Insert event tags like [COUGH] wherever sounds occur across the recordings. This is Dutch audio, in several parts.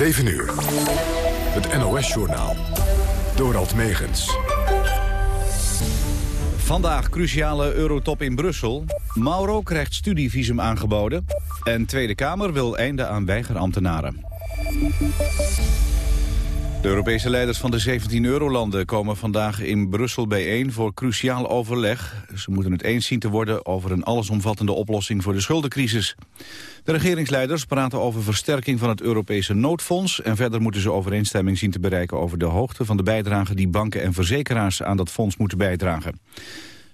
7 uur. Het NOS-journaal. Dorald Megens. Vandaag cruciale eurotop in Brussel. Mauro krijgt studievisum aangeboden. En Tweede Kamer wil einde aan weigerambtenaren. De Europese leiders van de 17 eurolanden komen vandaag in Brussel bijeen voor cruciaal overleg. Ze moeten het eens zien te worden over een allesomvattende oplossing voor de schuldencrisis. De regeringsleiders praten over versterking van het Europese noodfonds... en verder moeten ze overeenstemming zien te bereiken over de hoogte van de bijdrage die banken en verzekeraars aan dat fonds moeten bijdragen.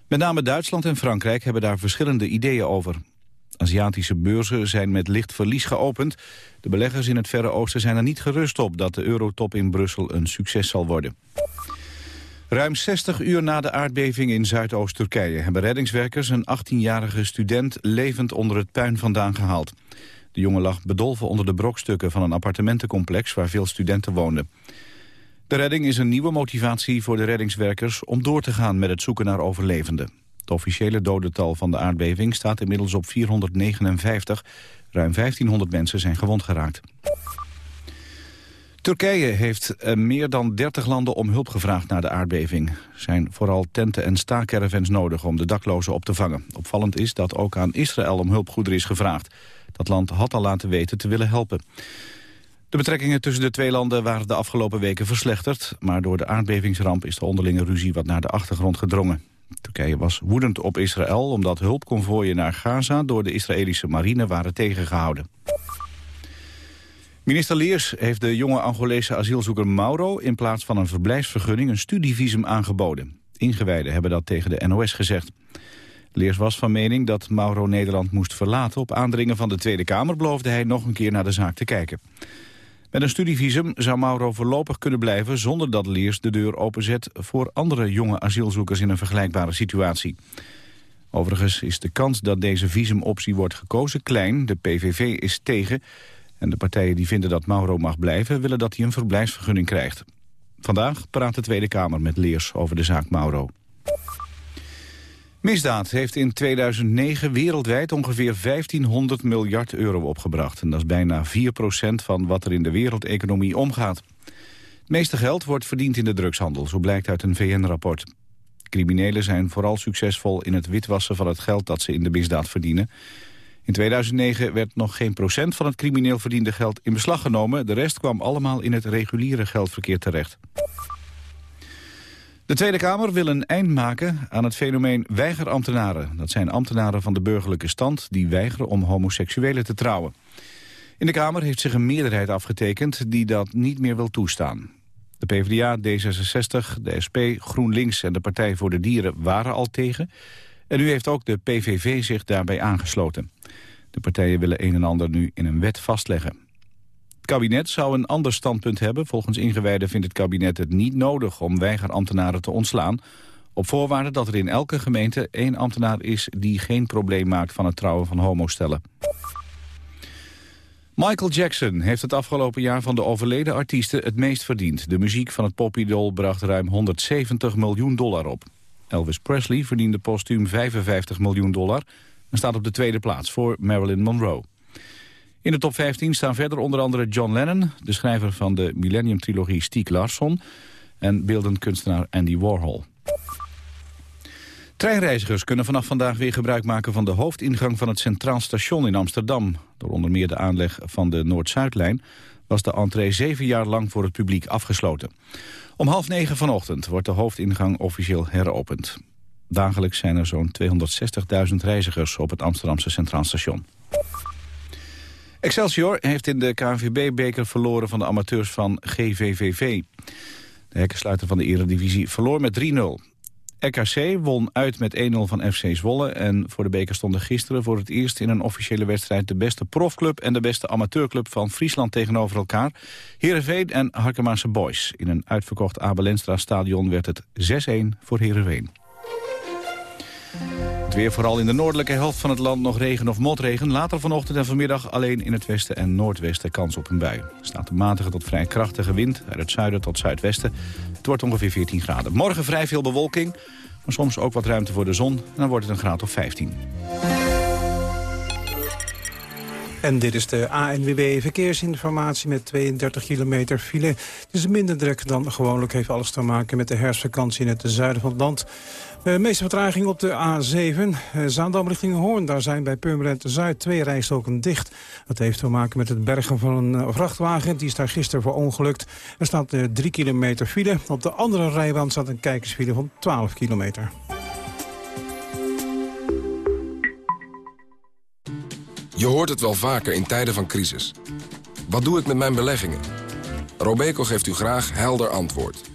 Met name Duitsland en Frankrijk hebben daar verschillende ideeën over. Aziatische beurzen zijn met licht verlies geopend. De beleggers in het Verre Oosten zijn er niet gerust op dat de eurotop in Brussel een succes zal worden. Ruim 60 uur na de aardbeving in Zuidoost-Turkije... hebben reddingswerkers een 18-jarige student levend onder het puin vandaan gehaald. De jongen lag bedolven onder de brokstukken van een appartementencomplex... waar veel studenten woonden. De redding is een nieuwe motivatie voor de reddingswerkers... om door te gaan met het zoeken naar overlevenden. Het officiële dodental van de aardbeving staat inmiddels op 459. Ruim 1500 mensen zijn gewond geraakt. Turkije heeft eh, meer dan 30 landen om hulp gevraagd na de aardbeving. Er zijn vooral tenten en staakervens nodig om de daklozen op te vangen. Opvallend is dat ook aan Israël om hulpgoederen is gevraagd. Dat land had al laten weten te willen helpen. De betrekkingen tussen de twee landen waren de afgelopen weken verslechterd... maar door de aardbevingsramp is de onderlinge ruzie wat naar de achtergrond gedrongen. Turkije was woedend op Israël omdat hulpconvooien naar Gaza door de Israëlische marine waren tegengehouden. Minister Leers heeft de jonge Angolese asielzoeker Mauro in plaats van een verblijfsvergunning een studievisum aangeboden. Ingewijden hebben dat tegen de NOS gezegd. Leers was van mening dat Mauro Nederland moest verlaten. Op aandringen van de Tweede Kamer beloofde hij nog een keer naar de zaak te kijken. Met een studievisum zou Mauro voorlopig kunnen blijven... zonder dat Leers de deur openzet voor andere jonge asielzoekers... in een vergelijkbare situatie. Overigens is de kans dat deze visumoptie wordt gekozen klein. De PVV is tegen. En de partijen die vinden dat Mauro mag blijven... willen dat hij een verblijfsvergunning krijgt. Vandaag praat de Tweede Kamer met Leers over de zaak Mauro. Misdaad heeft in 2009 wereldwijd ongeveer 1500 miljard euro opgebracht. En dat is bijna 4% van wat er in de wereldeconomie omgaat. Het meeste geld wordt verdiend in de drugshandel, zo blijkt uit een VN-rapport. Criminelen zijn vooral succesvol in het witwassen van het geld dat ze in de misdaad verdienen. In 2009 werd nog geen procent van het crimineel verdiende geld in beslag genomen. De rest kwam allemaal in het reguliere geldverkeer terecht. De Tweede Kamer wil een eind maken aan het fenomeen weigerambtenaren. Dat zijn ambtenaren van de burgerlijke stand die weigeren om homoseksuelen te trouwen. In de Kamer heeft zich een meerderheid afgetekend die dat niet meer wil toestaan. De PvdA, D66, de SP, GroenLinks en de Partij voor de Dieren waren al tegen. En nu heeft ook de PVV zich daarbij aangesloten. De partijen willen een en ander nu in een wet vastleggen. Kabinet zou een ander standpunt hebben. Volgens ingewijden vindt het kabinet het niet nodig om weigerambtenaren te ontslaan. Op voorwaarde dat er in elke gemeente één ambtenaar is die geen probleem maakt van het trouwen van homostellen. Michael Jackson heeft het afgelopen jaar van de overleden artiesten het meest verdiend. De muziek van het popidol bracht ruim 170 miljoen dollar op. Elvis Presley verdiende postuum 55 miljoen dollar en staat op de tweede plaats voor Marilyn Monroe. In de top 15 staan verder onder andere John Lennon... de schrijver van de Millennium-trilogie Stieg Larsson... en beeldend kunstenaar Andy Warhol. Treinreizigers kunnen vanaf vandaag weer gebruik maken van de hoofdingang van het Centraal Station in Amsterdam. Door onder meer de aanleg van de Noord-Zuidlijn was de entree zeven jaar lang voor het publiek afgesloten. Om half negen vanochtend wordt de hoofdingang officieel heropend. Dagelijks zijn er zo'n 260.000 reizigers op het Amsterdamse Centraal Station. Excelsior heeft in de KNVB-beker verloren van de amateurs van GVVV. De hekkensluiter van de eredivisie verloor met 3-0. RKC won uit met 1-0 van FC Zwolle... en voor de beker stonden gisteren voor het eerst in een officiële wedstrijd... de beste profclub en de beste amateurclub van Friesland tegenover elkaar. Heerenveen en Harkemaanse Boys. In een uitverkocht Abelenstra stadion werd het 6-1 voor Heerenveen weer vooral in de noordelijke helft van het land nog regen of motregen. Later vanochtend en vanmiddag alleen in het westen en noordwesten kans op een bui. Er staat een matige tot vrij krachtige wind uit het zuiden tot zuidwesten. Het wordt ongeveer 14 graden. Morgen vrij veel bewolking, maar soms ook wat ruimte voor de zon. En dan wordt het een graad of 15. En dit is de ANWB Verkeersinformatie met 32 kilometer file. Het is minder druk dan gewoonlijk. Heeft alles te maken met de herfstvakantie in het zuiden van het land. Eh, meeste vertraging op de A7. Uh, Zaandam richting Hoorn. Daar zijn bij Purmerend Zuid twee rijstoken dicht. Dat heeft te maken met het bergen van een uh, vrachtwagen. Die is daar gisteren voor ongelukt. Er staat uh, 3 kilometer file. Op de andere rijbaan staat een kijkersfile van 12 kilometer. Je hoort het wel vaker in tijden van crisis. Wat doe ik met mijn beleggingen? Robeco geeft u graag helder antwoord.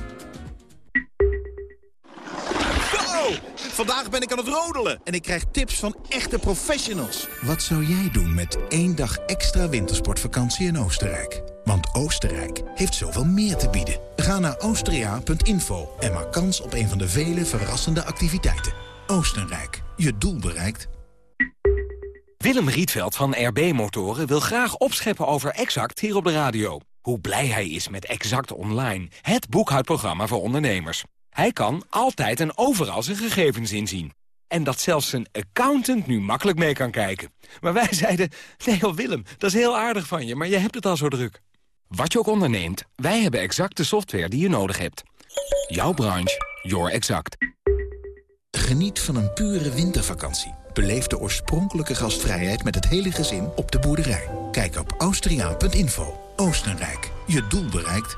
Vandaag ben ik aan het rodelen en ik krijg tips van echte professionals. Wat zou jij doen met één dag extra wintersportvakantie in Oostenrijk? Want Oostenrijk heeft zoveel meer te bieden. Ga naar austria.info en maak kans op een van de vele verrassende activiteiten. Oostenrijk, je doel bereikt. Willem Rietveld van RB Motoren wil graag opscheppen over Exact hier op de radio. Hoe blij hij is met Exact Online, het boekhoudprogramma voor ondernemers. Hij kan altijd en overal zijn gegevens inzien. En dat zelfs zijn accountant nu makkelijk mee kan kijken. Maar wij [LAUGHS] zeiden, nee Willem, dat is heel aardig van je, maar je hebt het al zo druk. Wat je ook onderneemt, wij hebben exact de software die je nodig hebt. Jouw branche, your exact. Geniet van een pure wintervakantie. Beleef de oorspronkelijke gastvrijheid met het hele gezin op de boerderij. Kijk op austriaan.info. Oostenrijk, je doel bereikt.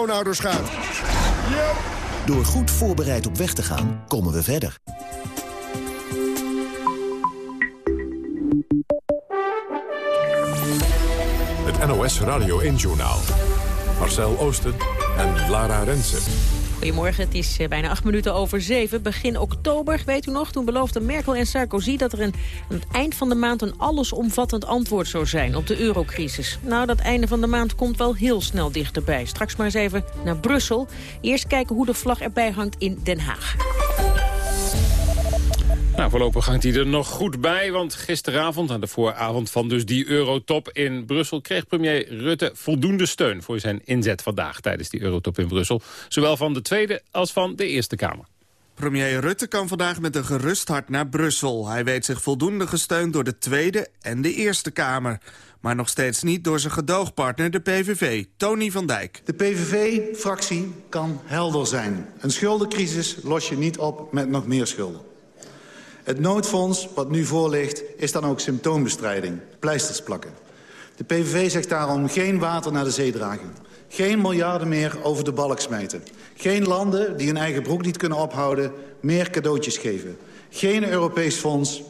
schoonouders gaat. Yep. Door goed voorbereid op weg te gaan, komen we verder. Het NOS Radio 1-journaal. Marcel Oosten en Lara Rensen. Goedemorgen, het is bijna acht minuten over zeven. Begin oktober, weet u nog, toen beloofden Merkel en Sarkozy... dat er een, aan het eind van de maand een allesomvattend antwoord zou zijn op de eurocrisis. Nou, dat einde van de maand komt wel heel snel dichterbij. Straks maar eens even naar Brussel. Eerst kijken hoe de vlag erbij hangt in Den Haag. Nou, voorlopig hangt hij er nog goed bij, want gisteravond, aan de vooravond van dus die eurotop in Brussel, kreeg premier Rutte voldoende steun voor zijn inzet vandaag tijdens die eurotop in Brussel. Zowel van de Tweede als van de Eerste Kamer. Premier Rutte kan vandaag met een gerust hart naar Brussel. Hij weet zich voldoende gesteund door de Tweede en de Eerste Kamer. Maar nog steeds niet door zijn gedoogpartner, de PVV, Tony van Dijk. De PVV-fractie kan helder zijn. Een schuldencrisis los je niet op met nog meer schulden. Het noodfonds wat nu voor ligt is dan ook symptoombestrijding, pleisters plakken. De PVV zegt daarom geen water naar de zee dragen. Geen miljarden meer over de balk smijten. Geen landen die hun eigen broek niet kunnen ophouden meer cadeautjes geven. Geen Europees fonds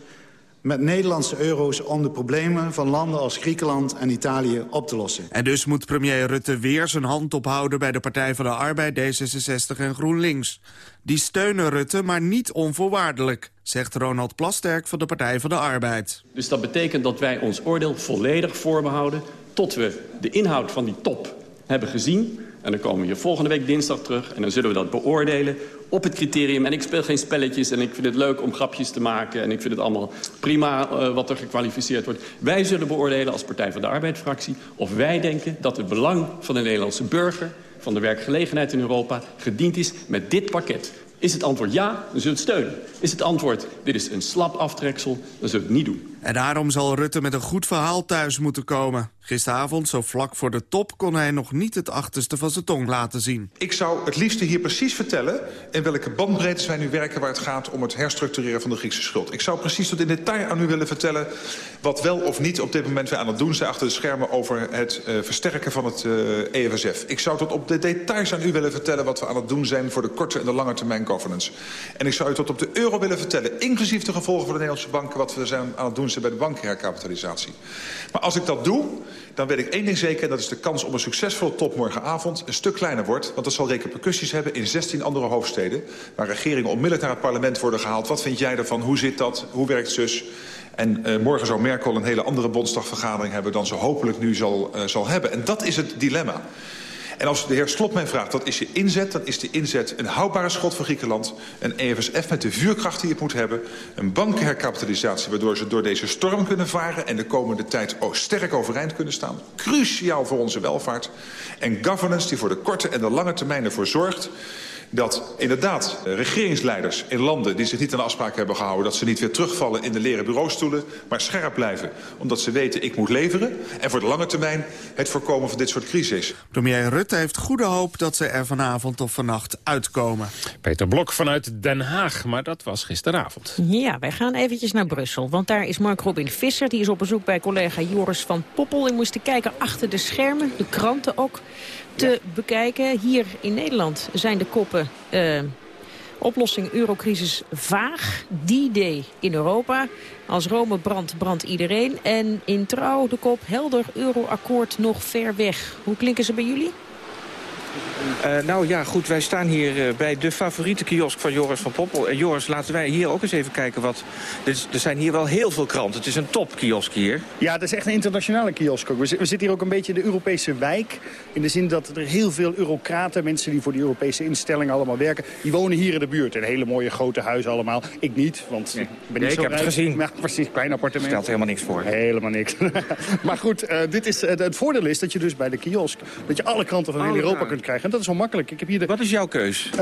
met Nederlandse euro's om de problemen van landen als Griekenland en Italië op te lossen. En dus moet premier Rutte weer zijn hand ophouden bij de Partij van de Arbeid, D66 en GroenLinks. Die steunen Rutte, maar niet onvoorwaardelijk, zegt Ronald Plasterk van de Partij van de Arbeid. Dus dat betekent dat wij ons oordeel volledig voorbehouden tot we de inhoud van die top hebben gezien en dan komen we hier volgende week dinsdag terug en dan zullen we dat beoordelen op het criterium. En ik speel geen spelletjes en ik vind het leuk om grapjes te maken... en ik vind het allemaal prima uh, wat er gekwalificeerd wordt. Wij zullen beoordelen als Partij van de Arbeid-fractie... of wij denken dat het belang van de Nederlandse burger... van de werkgelegenheid in Europa gediend is met dit pakket. Is het antwoord ja, dan zullen we het steunen. Is het antwoord dit is een slap aftreksel, dan zullen we het niet doen. En daarom zal Rutte met een goed verhaal thuis moeten komen. Gisteravond, zo vlak voor de top, kon hij nog niet het achterste van zijn tong laten zien. Ik zou het liefste hier precies vertellen... in welke bandbreedte wij nu werken waar het gaat om het herstructureren van de Griekse schuld. Ik zou precies tot in detail aan u willen vertellen... wat wel of niet op dit moment wij aan het doen zijn achter de schermen... over het uh, versterken van het uh, EFSF. Ik zou tot op de details aan u willen vertellen... wat we aan het doen zijn voor de korte en de lange termijn governance. En ik zou u tot op de euro willen vertellen... inclusief de gevolgen voor de Nederlandse banken... wat we zijn aan het doen zijn bij de bankenherkapitalisatie. Maar als ik dat doe dan weet ik één ding zeker... en dat is de kans op een succesvolle top morgenavond een stuk kleiner wordt. Want dat zal repercussies hebben in 16 andere hoofdsteden... waar regeringen onmiddellijk naar het parlement worden gehaald. Wat vind jij ervan? Hoe zit dat? Hoe werkt zus? En uh, morgen zou Merkel een hele andere bondsdagvergadering hebben... dan ze hopelijk nu zal, uh, zal hebben. En dat is het dilemma. En als de heer Slot mij vraagt, wat is je inzet? Dan is de inzet een houdbare schot voor Griekenland. Een EFSF met de vuurkracht die het moet hebben. Een bankenherkapitalisatie waardoor ze door deze storm kunnen varen... en de komende tijd sterk overeind kunnen staan. Cruciaal voor onze welvaart. En governance die voor de korte en de lange termijn ervoor zorgt dat inderdaad regeringsleiders in landen die zich niet aan de afspraken hebben gehouden... dat ze niet weer terugvallen in de leren bureaustoelen, maar scherp blijven. Omdat ze weten, ik moet leveren. En voor de lange termijn het voorkomen van dit soort crisis. Premier Rutte heeft goede hoop dat ze er vanavond of vannacht uitkomen. Peter Blok vanuit Den Haag, maar dat was gisteravond. Ja, wij gaan eventjes naar Brussel. Want daar is Mark Robin Visser. Die is op bezoek bij collega Joris van Poppel. En moest kijken achter de schermen, de kranten ook te bekijken. Hier in Nederland zijn de koppen... Uh, oplossing eurocrisis vaag. Die day in Europa. Als Rome brandt, brandt iedereen. En in trouw de kop helder euroakkoord nog ver weg. Hoe klinken ze bij jullie? Uh, nou ja, goed, wij staan hier uh, bij de favoriete kiosk van Joris van Poppel. En Joris, laten wij hier ook eens even kijken wat... Dus, er zijn hier wel heel veel kranten. Het is een topkiosk hier. Ja, het is echt een internationale kiosk ook. We, we, zitten hier ook een beetje in de Europese wijk. In de zin dat er heel veel eurocraten, mensen die voor die Europese instellingen allemaal werken... die wonen hier in de buurt. In hele mooie grote huizen allemaal. Ik niet, want nee. ik ben niet nee, zo ik heb rijk. het gezien. Maar precies, klein appartement. Stelt helemaal niks voor. Helemaal niks. [LAUGHS] maar goed, dit is, het voordeel is dat je dus bij de kiosk... dat je alle kranten van heel Europa kunt krijgen. En dat is wel makkelijk. Ik heb hier de... Wat is jouw keus? Uh,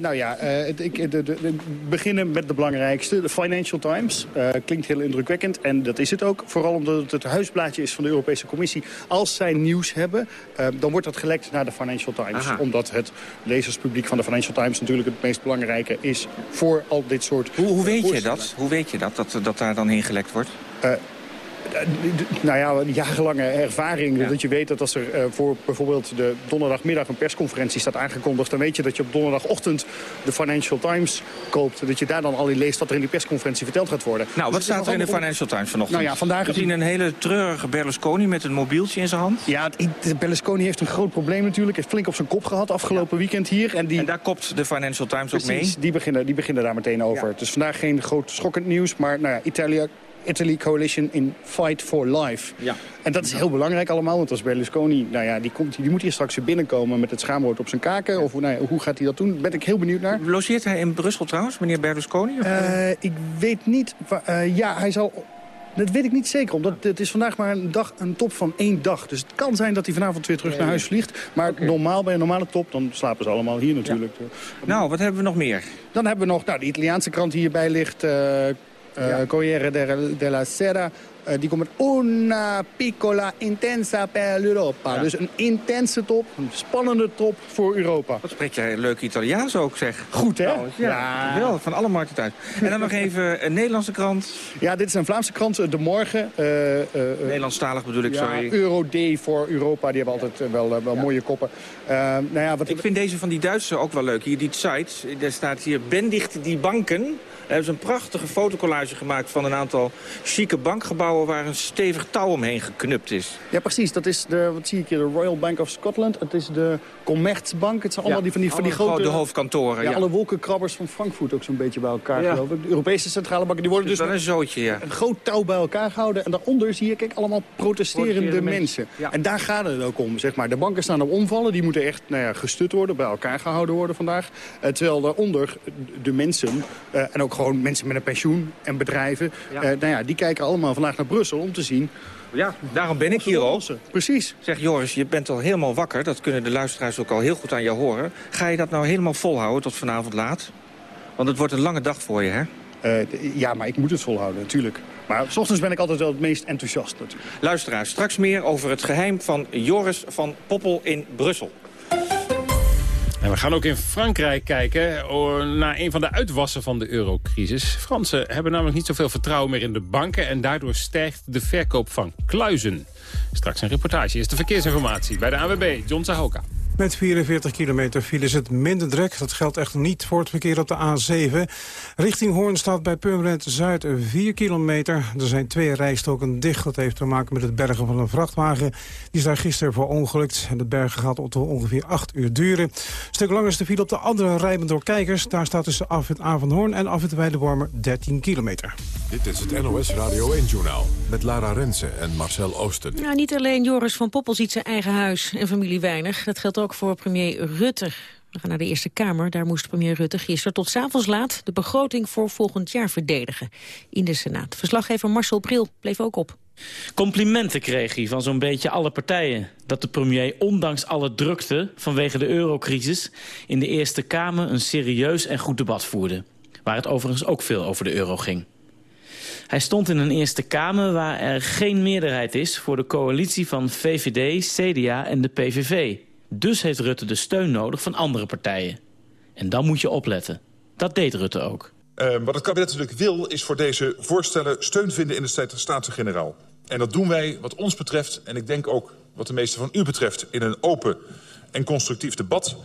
nou ja, uh, ik, de, de, beginnen met de belangrijkste. De Financial Times. Uh, klinkt heel indrukwekkend. En dat is het ook. Vooral omdat het het huisblaadje is van de Europese Commissie. Als zij nieuws hebben, dan wordt dat gelekt naar de Financial Times. Aha. Omdat het lezerspubliek van de Financial Times natuurlijk het meest belangrijke is voor al dit soort... Hoe, hoe weet je dat? Hoe weet je dat, dat, dat daar dan heen gelekt wordt? Nou ja, jarenlange ervaring. Ja. Dat je weet dat als er uh, voor bijvoorbeeld de donderdagmiddag een persconferentie staat aangekondigd... dan weet je dat je op donderdagochtend de Financial Times koopt. Dat je daar dan al in leest wat er in die persconferentie verteld gaat worden. Nou, dus wat staat er in de Financial Times vanochtend? Nou ja, vandaag... We zien een hele treurige Berlusconi met een mobieltje in zijn hand. Ja, Berlusconi heeft een groot probleem natuurlijk. Heeft flink op zijn kop gehad afgelopen ja. weekend hier. En, die... en daar kopt de Financial Times Precies, ook mee? die beginnen, die beginnen daar meteen over. Dus vandaag geen groot schokkend nieuws. Maar nou ja, Italië Italy Coalition in Fight for Life. Ja. En dat is heel belangrijk allemaal, want als Berlusconi... Nou ja, die, komt, die moet hier straks weer binnenkomen met het schaamwoord op zijn kaken. Of nou ja, hoe gaat hij dat doen? Daar ben ik heel benieuwd naar. Logeert hij in Brussel trouwens, meneer Berlusconi? Of? Uh, ik weet niet. Uh, ja, hij zal... Dat weet ik niet zeker, omdat het is vandaag maar een, dag, een top van één dag. Dus het kan zijn dat hij vanavond weer terug naar huis vliegt. Maar okay. normaal, bij een normale top, dan slapen ze allemaal hier natuurlijk. Ja. Nou, wat hebben we nog meer? Dan hebben we nog, nou, de Italiaanse krant die hierbij ligt... Uh, ja. Corriere della Sera. Uh, die komt met una piccola intensa per l'Europa. Ja. Dus een intense top, een spannende top voor Europa. Wat spreek jij leuk Italiaans ook, zeg. Goed, hè? Nou, ja, ja. Wel, van alle markten uit. En dan nog even een Nederlandse krant. Ja, dit is een Vlaamse krant, De Morgen. Uh, Nederlandstalig bedoel ik, ja, sorry. Euro-D voor Europa, die hebben altijd wel, wel mooie koppen. nou ja, wat ik vind deze van die Duitsers ook wel leuk. Hier, die site, daar staat hier, bendigt die banken... Hebben ze een prachtige fotocollage gemaakt van een aantal chique bankgebouwen... waar een stevig touw omheen geknupt is. Ja, precies. Dat is de, wat zie ik hier, de Royal Bank of Scotland. Het is de Commerzbank. Het zijn allemaal ja, die van die, van die grote... De hoofdkantoren, ja. ja. alle wolkenkrabbers van Frankfurt ook zo'n beetje bij elkaar, geloof ik. De Europese centrale banken, die worden dus... Dat is een zootje, ja. Een groot touw bij elkaar gehouden. En daaronder zie je, kijk, allemaal protesterende mensen. mensen. En daar gaat het ook om, zeg maar. De banken staan op omvallen. Die moeten echt nou ja, gestut worden, bij elkaar gehouden worden vandaag. Uh, terwijl daaronder de mensen, uh, en ook gewoon mensen met een pensioen en bedrijven... Ja. Uh, nou ja, die kijken allemaal vandaag naar Brussel om te zien... Ja, daarom ben ik hier ook. Precies. Zeg Joris, je bent al helemaal wakker. Dat kunnen de luisteraars ook al heel goed aan jou horen. Ga je dat nou helemaal volhouden tot vanavond laat? Want het wordt een lange dag voor je, hè? Eh, ja, maar ik moet het volhouden, natuurlijk. Maar s ochtends ben ik altijd wel het meest enthousiast natuurlijk. Luisteraar, straks meer over het geheim van Joris van Poppel in Brussel. En we gaan ook in Frankrijk kijken naar een van de uitwassen van de eurocrisis. Fransen hebben namelijk niet zoveel vertrouwen meer in de banken... en daardoor stijgt de verkoop van kluizen. Straks een reportage is de verkeersinformatie bij de AWB, John Zahoka. Met 44 kilometer file is het minder druk. Dat geldt echt niet voor het verkeer op de A7. Richting Hoorn staat bij Purmerend Zuid 4 kilometer. Er zijn twee rijstoken dicht. Dat heeft te maken met het bergen van een vrachtwagen. Die is daar gisteren voor ongelukt. En het bergen gaat ongeveer 8 uur duren. Een stuk langer is de file op de andere rijden door kijkers. Daar staat tussen Afwit Hoorn en Afwit Weidewormer 13 kilometer. Dit is het NOS Radio 1-journaal met Lara Rensen en Marcel Oosten. Nou, niet alleen Joris van Poppel ziet zijn eigen huis en familie weinig. Dat geldt ook voor premier Rutte. We gaan naar de Eerste Kamer. Daar moest premier Rutte gisteren tot s'avonds laat... de begroting voor volgend jaar verdedigen in de Senaat. Verslaggever Marcel Bril bleef ook op. Complimenten kreeg hij van zo'n beetje alle partijen. Dat de premier ondanks alle drukte vanwege de eurocrisis... in de Eerste Kamer een serieus en goed debat voerde. Waar het overigens ook veel over de euro ging. Hij stond in een Eerste Kamer waar er geen meerderheid is... voor de coalitie van VVD, CDA en de PVV. Dus heeft Rutte de steun nodig van andere partijen. En dan moet je opletten. Dat deed Rutte ook. Uh, wat het kabinet natuurlijk wil, is voor deze voorstellen steun vinden in de Staten-Generaal. En dat doen wij wat ons betreft, en ik denk ook wat de meeste van u betreft... in een open en constructief debat.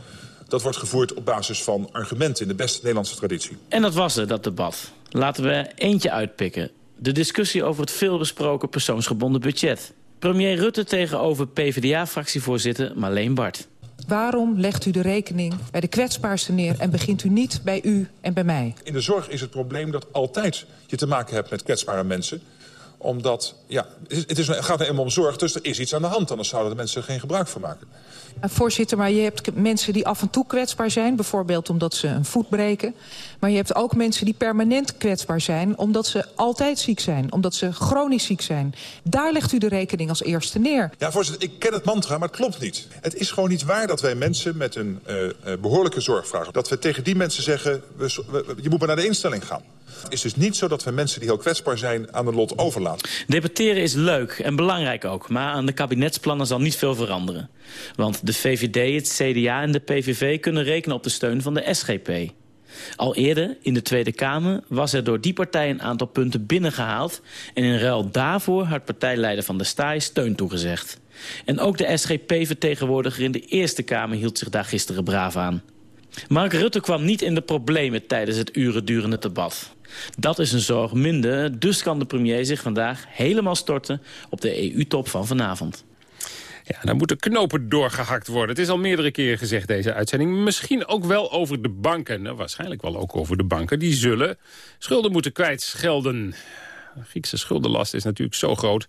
Dat wordt gevoerd op basis van argumenten in de beste Nederlandse traditie. En dat was het, dat debat. Laten we eentje uitpikken. De discussie over het veelbesproken persoonsgebonden budget. Premier Rutte tegenover PvdA-fractievoorzitter Marleen Bart. Waarom legt u de rekening bij de kwetsbaarste neer... en begint u niet bij u en bij mij? In de zorg is het probleem dat altijd je te maken hebt met kwetsbare mensen omdat, ja, het, is, het gaat er eenmaal om zorg, dus er is iets aan de hand. Anders zouden de mensen er geen gebruik van maken. Voorzitter, maar je hebt mensen die af en toe kwetsbaar zijn. Bijvoorbeeld omdat ze een voet breken. Maar je hebt ook mensen die permanent kwetsbaar zijn... omdat ze altijd ziek zijn, omdat ze chronisch ziek zijn. Daar legt u de rekening als eerste neer. Ja, voorzitter, ik ken het mantra, maar het klopt niet. Het is gewoon niet waar dat wij mensen met een uh, behoorlijke zorg vragen. Dat we tegen die mensen zeggen, we, je moet maar naar de instelling gaan. Is dus niet zo dat we mensen die heel kwetsbaar zijn aan het lot overlaten. Debatteren is leuk en belangrijk ook, maar aan de kabinetsplannen zal niet veel veranderen. Want de VVD, het CDA en de PVV kunnen rekenen op de steun van de SGP. Al eerder, in de Tweede Kamer, was er door die partij een aantal punten binnengehaald... en in ruil daarvoor had partijleider Van der Staaij steun toegezegd. En ook de SGP-vertegenwoordiger in de Eerste Kamer hield zich daar gisteren braaf aan. Mark Rutte kwam niet in de problemen tijdens het urendurende debat. Dat is een zorg minder, dus kan de premier zich vandaag helemaal storten op de EU-top van vanavond. Ja, dan moeten knopen doorgehakt worden. Het is al meerdere keren gezegd, deze uitzending. Misschien ook wel over de banken. Nou, waarschijnlijk wel ook over de banken. Die zullen schulden moeten kwijtschelden. De Griekse schuldenlast is natuurlijk zo groot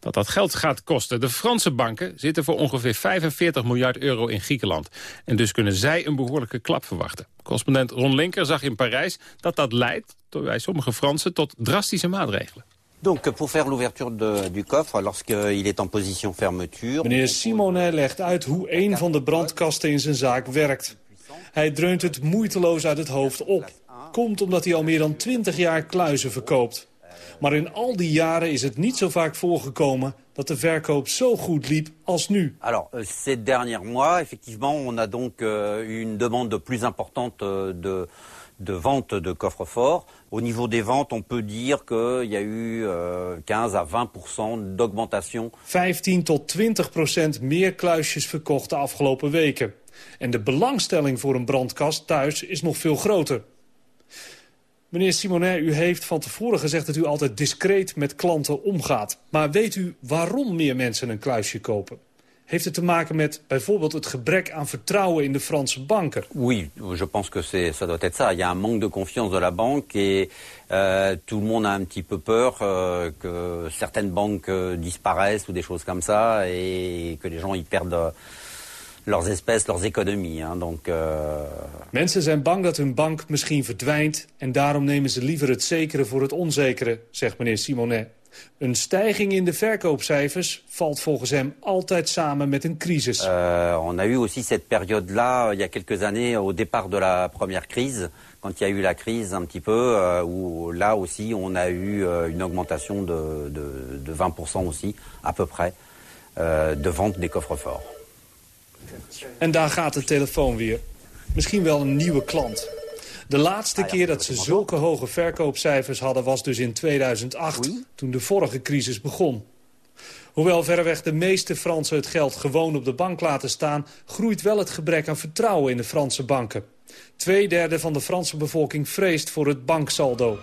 dat dat geld gaat kosten. De Franse banken zitten voor ongeveer 45 miljard euro in Griekenland. En dus kunnen zij een behoorlijke klap verwachten. Correspondent Ron Linker zag in Parijs dat dat leidt bij sommige Fransen tot drastische maatregelen. Donc, pour faire l'ouverture du coffre, lorsqu'il est en position fermeture... Meneer Simonet legt uit hoe een van de brandkasten in zijn zaak werkt. Hij dreunt het moeiteloos uit het hoofd op. Komt omdat hij al meer dan 20 jaar kluizen verkoopt. Maar in al die jaren is het niet zo vaak voorgekomen dat de verkoop zo goed liep als nu. Alors, euh, ces derniers mois, effectivement, on a donc euh, une demande plus importante euh, de, de vente de coffres-forts. Au niveau des ventes, on peut dire qu'il y a eu 15 à 20 d'augmentation. 15 tot 20% meer kluisjes verkocht de afgelopen weken. En de belangstelling voor een brandkast thuis is nog veel groter. Meneer Simonet, u heeft van tevoren gezegd dat u altijd discreet met klanten omgaat. Maar weet u waarom meer mensen een kluisje kopen? Heeft het te maken met bijvoorbeeld het gebrek aan vertrouwen in de Franse banken? Oui, je pense que ça doit être ça. Il y a un manque de confiance de la banque et euh, tout le monde a un petit peu peur euh, que certaines banques euh, disparaissent ou des choses comme ça et que les gens y perdent leurs espèces, leurs économies. Hein, donc, uh... Mensen zijn bang dat hun bank misschien verdwijnt... en daarom nemen ze liever het zekere voor het onzekere, zegt meneer Simonet. Een stijging in de verkoopcijfers valt volgens hem altijd samen met een crisis. Uh, on a eu aussi cette période-là, il y a quelques années, au départ de la première crise... quand il y a eu la crise un petit peu, euh, où là aussi on a eu euh, une augmentation de, de, de 20% aussi, à peu près, euh, de vente des coffres-forts. En daar gaat de telefoon weer. Misschien wel een nieuwe klant. De laatste keer dat ze zulke hoge verkoopcijfers hadden was dus in 2008, toen de vorige crisis begon. Hoewel verreweg de meeste Fransen het geld gewoon op de bank laten staan... groeit wel het gebrek aan vertrouwen in de Franse banken. Tweederde van de Franse bevolking vreest voor het banksaldo.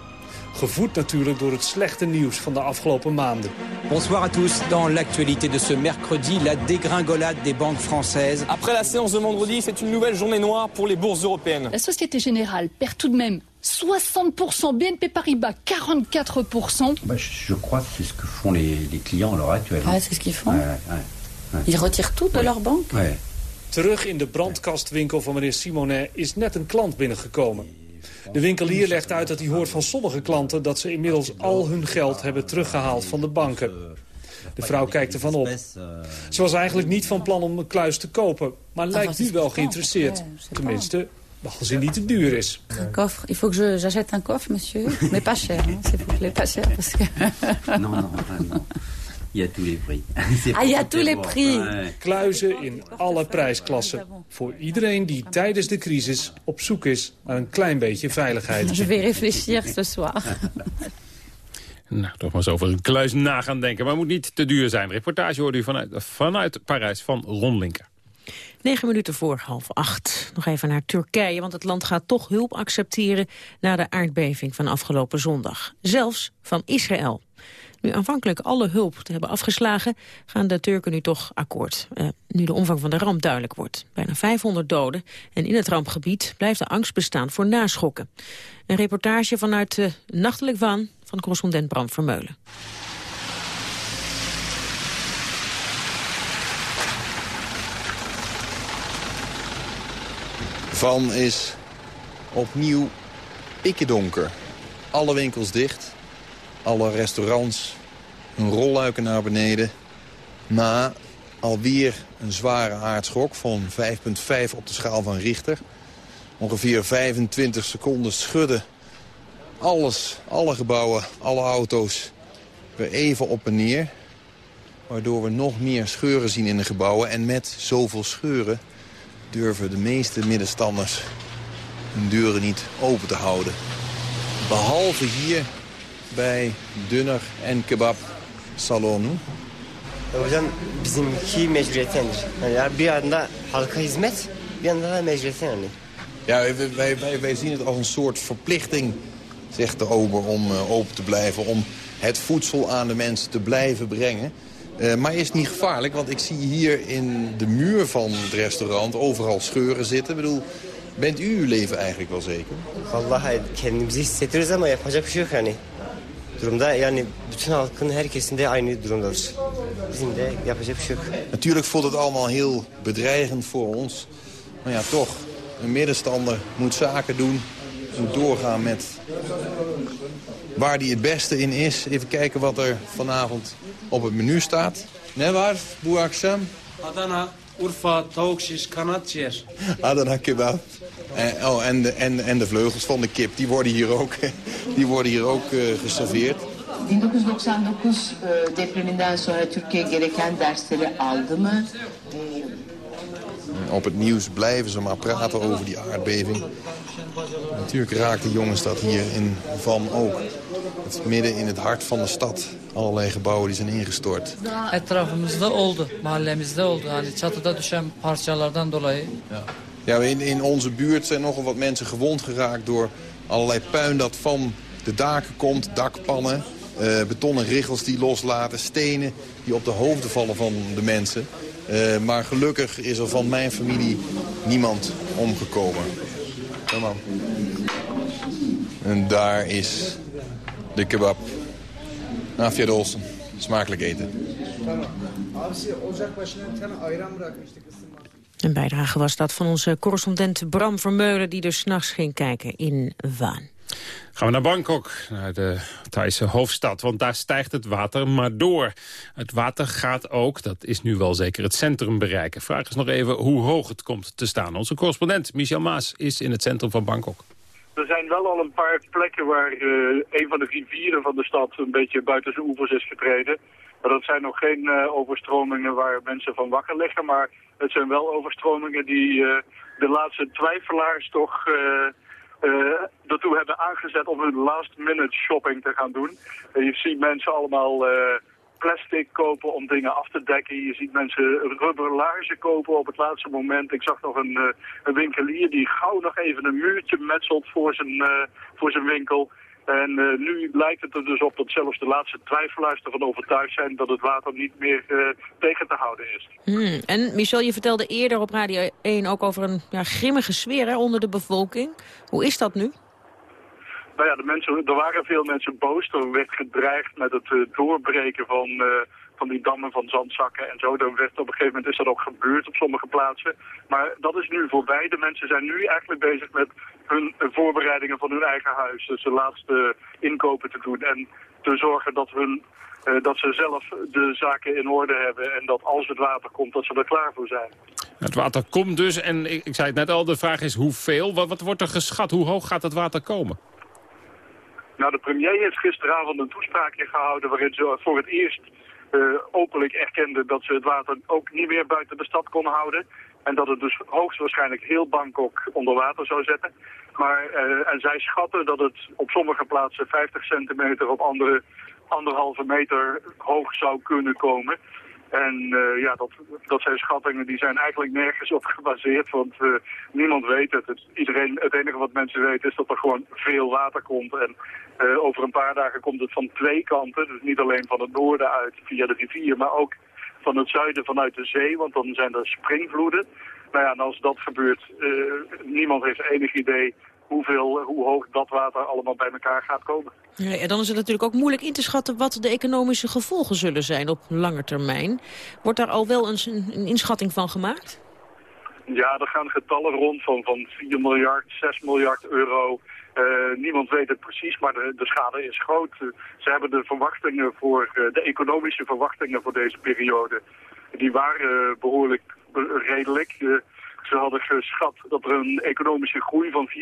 Gevoed natuurlijk door het slechte nieuws van de afgelopen maanden. Bonsoir à tous. Dans l'actualité de ce mercredi, la dégringolade des banques françaises. Après la séance de vendredi, c'est une nouvelle journée noire pour les bourses européennes. La Société Générale perd tout de même 60%, BNP Paribas 44%. Bah, je crois que c'est ce que font les, les, clients à l'heure actuelle. Ah, c'est ce qu'ils font ouais, ouais, ouais. Ils retirent tout de leur banque Terug in de brandkastwinkel van meneer Simonet is net een klant binnengekomen. De winkelier legt uit dat hij hoort van sommige klanten... dat ze inmiddels al hun geld hebben teruggehaald van de banken. De vrouw kijkt ervan op. Ze was eigenlijk niet van plan om een kluis te kopen... maar lijkt nu wel geïnteresseerd. Tenminste, als hij niet te duur is. Un coffre. Il faut que j'achète un coffre, monsieur. [LAUGHS] Mais pas cher. C'est pour les pas cher. Parce que... non, non, non. Il y a tous les prix. [LAUGHS] Ah, il y a tous les prix. Kluizen in alle prijsklassen. Voor iedereen die tijdens de crisis op zoek is naar een klein beetje veiligheid. Je vais réfléchir ce soir. [LAUGHS] Nou, toch maar eens over een kluis na gaan denken. Maar het moet niet te duur zijn. Reportage hoorde u vanuit, vanuit Parijs van Ron Linker. 9 minuten voor half acht. Nog even naar Turkije, want het land gaat toch hulp accepteren... na de aardbeving van afgelopen zondag. Zelfs van Israël. Nu aanvankelijk alle hulp te hebben afgeslagen... gaan de Turken nu toch akkoord. Eh, nu de omvang van de ramp duidelijk wordt. Bijna 500 doden. En in het rampgebied blijft de angst bestaan voor naschokken. Een reportage vanuit uh, Nachtelijk Waan van correspondent Bram Vermeulen. Van is opnieuw pikkedonker. Alle winkels dicht. Alle restaurants hun rolluiken naar beneden. Na alweer een zware aardschok van 5,5 op de schaal van Richter. Ongeveer 25 seconden schudden alles, alle gebouwen, alle auto's weer even op en neer. Waardoor we nog meer scheuren zien in de gebouwen. En met zoveel scheuren durven de meeste middenstanders hun deuren niet open te houden. Behalve hier bij Dunner en Kebab Salonu. Hocam bizimki mecburiyetendir. Yani ya bir anda halka hizmet, bir anda da mecburiyetten yani. Ja, wij, wij, wij, zien het als een soort verplichting, zegt de ober, om uh, open te blijven. Om het voedsel aan de mensen te blijven brengen. Uh, maar is niet gevaarlijk? Want ik zie hier in de muur van het restaurant overal scheuren zitten. Ik bedoel, bent u uw leven eigenlijk wel zeker? Vallahi kendimizi hissediyoruz ama yapacak bir şey yok yani. Durumda yani bütün halkın herkesin de aynı durumdadır. Bizim de yapacak bir şey yok. Natuurlijk voelt het allemaal heel bedreigend voor ons. Maar ja, toch, een middenstander moet zaken doen. Moet doorgaan met waar hij het beste in is. Even kijken wat er vanavond op het menu staat. Ne var bu akşam? Adana, Urfa, tavuk şiş, kanat ciğer. Adana kebab. En, oh, en, de, en, en de vleugels van de kip, die worden hier ook, [LAUGHS] die worden hier ook uh, geserveerd. 1999 e, depreminden sonra Türkiye gereken dersleri aldı mı? Op het nieuws blijven ze maar praten over die aardbeving. Natuurlijk raakt de jongens dat hier in Van ook. Het midden in het hart van de stad. Allerlei gebouwen die zijn ingestort. Etrafımızda oldu, mahallemizde oldu. Hani çatıda düşen parçalardan dolayı. Ja. Ja, in, in onze buurt zijn nogal wat mensen gewond geraakt door allerlei puin dat van de daken komt. Dakpannen, uh, betonnen richels die loslaten, stenen die op de hoofden vallen van de mensen. Uh, maar gelukkig is er van mijn familie niemand omgekomen. Kom maar. En daar is de kebab. Afiyet olsun. Smakelijk eten. Een bijdrage was dat van onze correspondent Bram Vermeulen... die dus s'nachts ging kijken in Waan. Gaan we naar Bangkok, naar de Thaise hoofdstad, want daar stijgt het water maar door. Het water gaat ook, dat is nu wel zeker, het centrum bereiken. Vraag is nog even hoe hoog het komt te staan. Onze correspondent Michel Maas is in het centrum van Bangkok. er zijn wel al een paar plekken waar uh, een van de rivieren van de stad een beetje buiten zijn oevers is getreden. Dat zijn nog geen uh, overstromingen waar mensen van wakker liggen. Maar het zijn wel overstromingen die uh, de laatste twijfelaars toch ertoe hebben aangezet om hun last minute shopping te gaan doen. je ziet mensen allemaal plastic kopen om dingen af te dekken. Je ziet mensen rubber laarzen kopen op het laatste moment. Ik zag nog een, een winkelier die gauw nog even een muurtje metselt voor zijn, voor zijn winkel. En uh, nu lijkt het er dus op dat zelfs de laatste twijfelaars ervan overtuigd zijn dat het water niet meer tegen te houden is. Hmm. En Michel, je vertelde eerder op Radio 1 ook over een ja, grimmige sfeer hè, onder de bevolking. Hoe is dat nu? nou ja, de mensen, er waren veel mensen boos. Er werd gedreigd met het uh, doorbreken van, van die dammen van zandzakken en zo. Er werd, op een gegeven moment is dat ook gebeurd op sommige plaatsen. Maar dat is nu voorbij. De mensen zijn nu eigenlijk bezig met hun voorbereidingen van hun eigen huis. Dus de laatste inkopen te doen en te zorgen dat hun dat ze zelf de zaken in orde hebben en dat als het water komt, dat ze er klaar voor zijn. Het water komt dus en ik, ik zei het net al, de vraag is hoeveel? Wat, wat wordt er geschat? Hoe hoog gaat het water komen? Nou, de premier heeft gisteravond een toespraakje gehouden waarin ze voor het eerst openlijk erkende dat ze het water ook niet meer buiten de stad kon houden. En dat het dus hoogstwaarschijnlijk heel Bangkok onder water zou zetten. Maar, uh, en zij schatten dat het op sommige plaatsen 50 centimeter, op andere anderhalve meter hoog zou kunnen komen. En uh, ja, dat, dat zijn schattingen die zijn eigenlijk nergens op gebaseerd, want uh, niemand weet het. het. Iedereen, het enige wat mensen weten is dat er gewoon veel water komt. En uh, over een paar dagen komt het van twee kanten, dus niet alleen van het noorden uit via de rivier, maar ook van het zuiden vanuit de zee, want dan zijn er springvloeden. Nou ja, en als dat gebeurt, niemand heeft enig idee hoeveel, hoe hoog dat water allemaal bij elkaar gaat komen. Ja, en dan is het natuurlijk ook moeilijk in te schatten wat de economische gevolgen zullen zijn op lange termijn. Wordt daar al wel eens een, een inschatting van gemaakt? Ja, er gaan getallen rond van, van 4 miljard, 6 miljard euro. Uh, niemand weet het precies, maar de, de schade is groot. Uh, ze hebben de verwachtingen voor, uh, de economische verwachtingen voor deze periode, die waren behoorlijk redelijk. Ze hadden geschat dat er een economische groei van 4,5%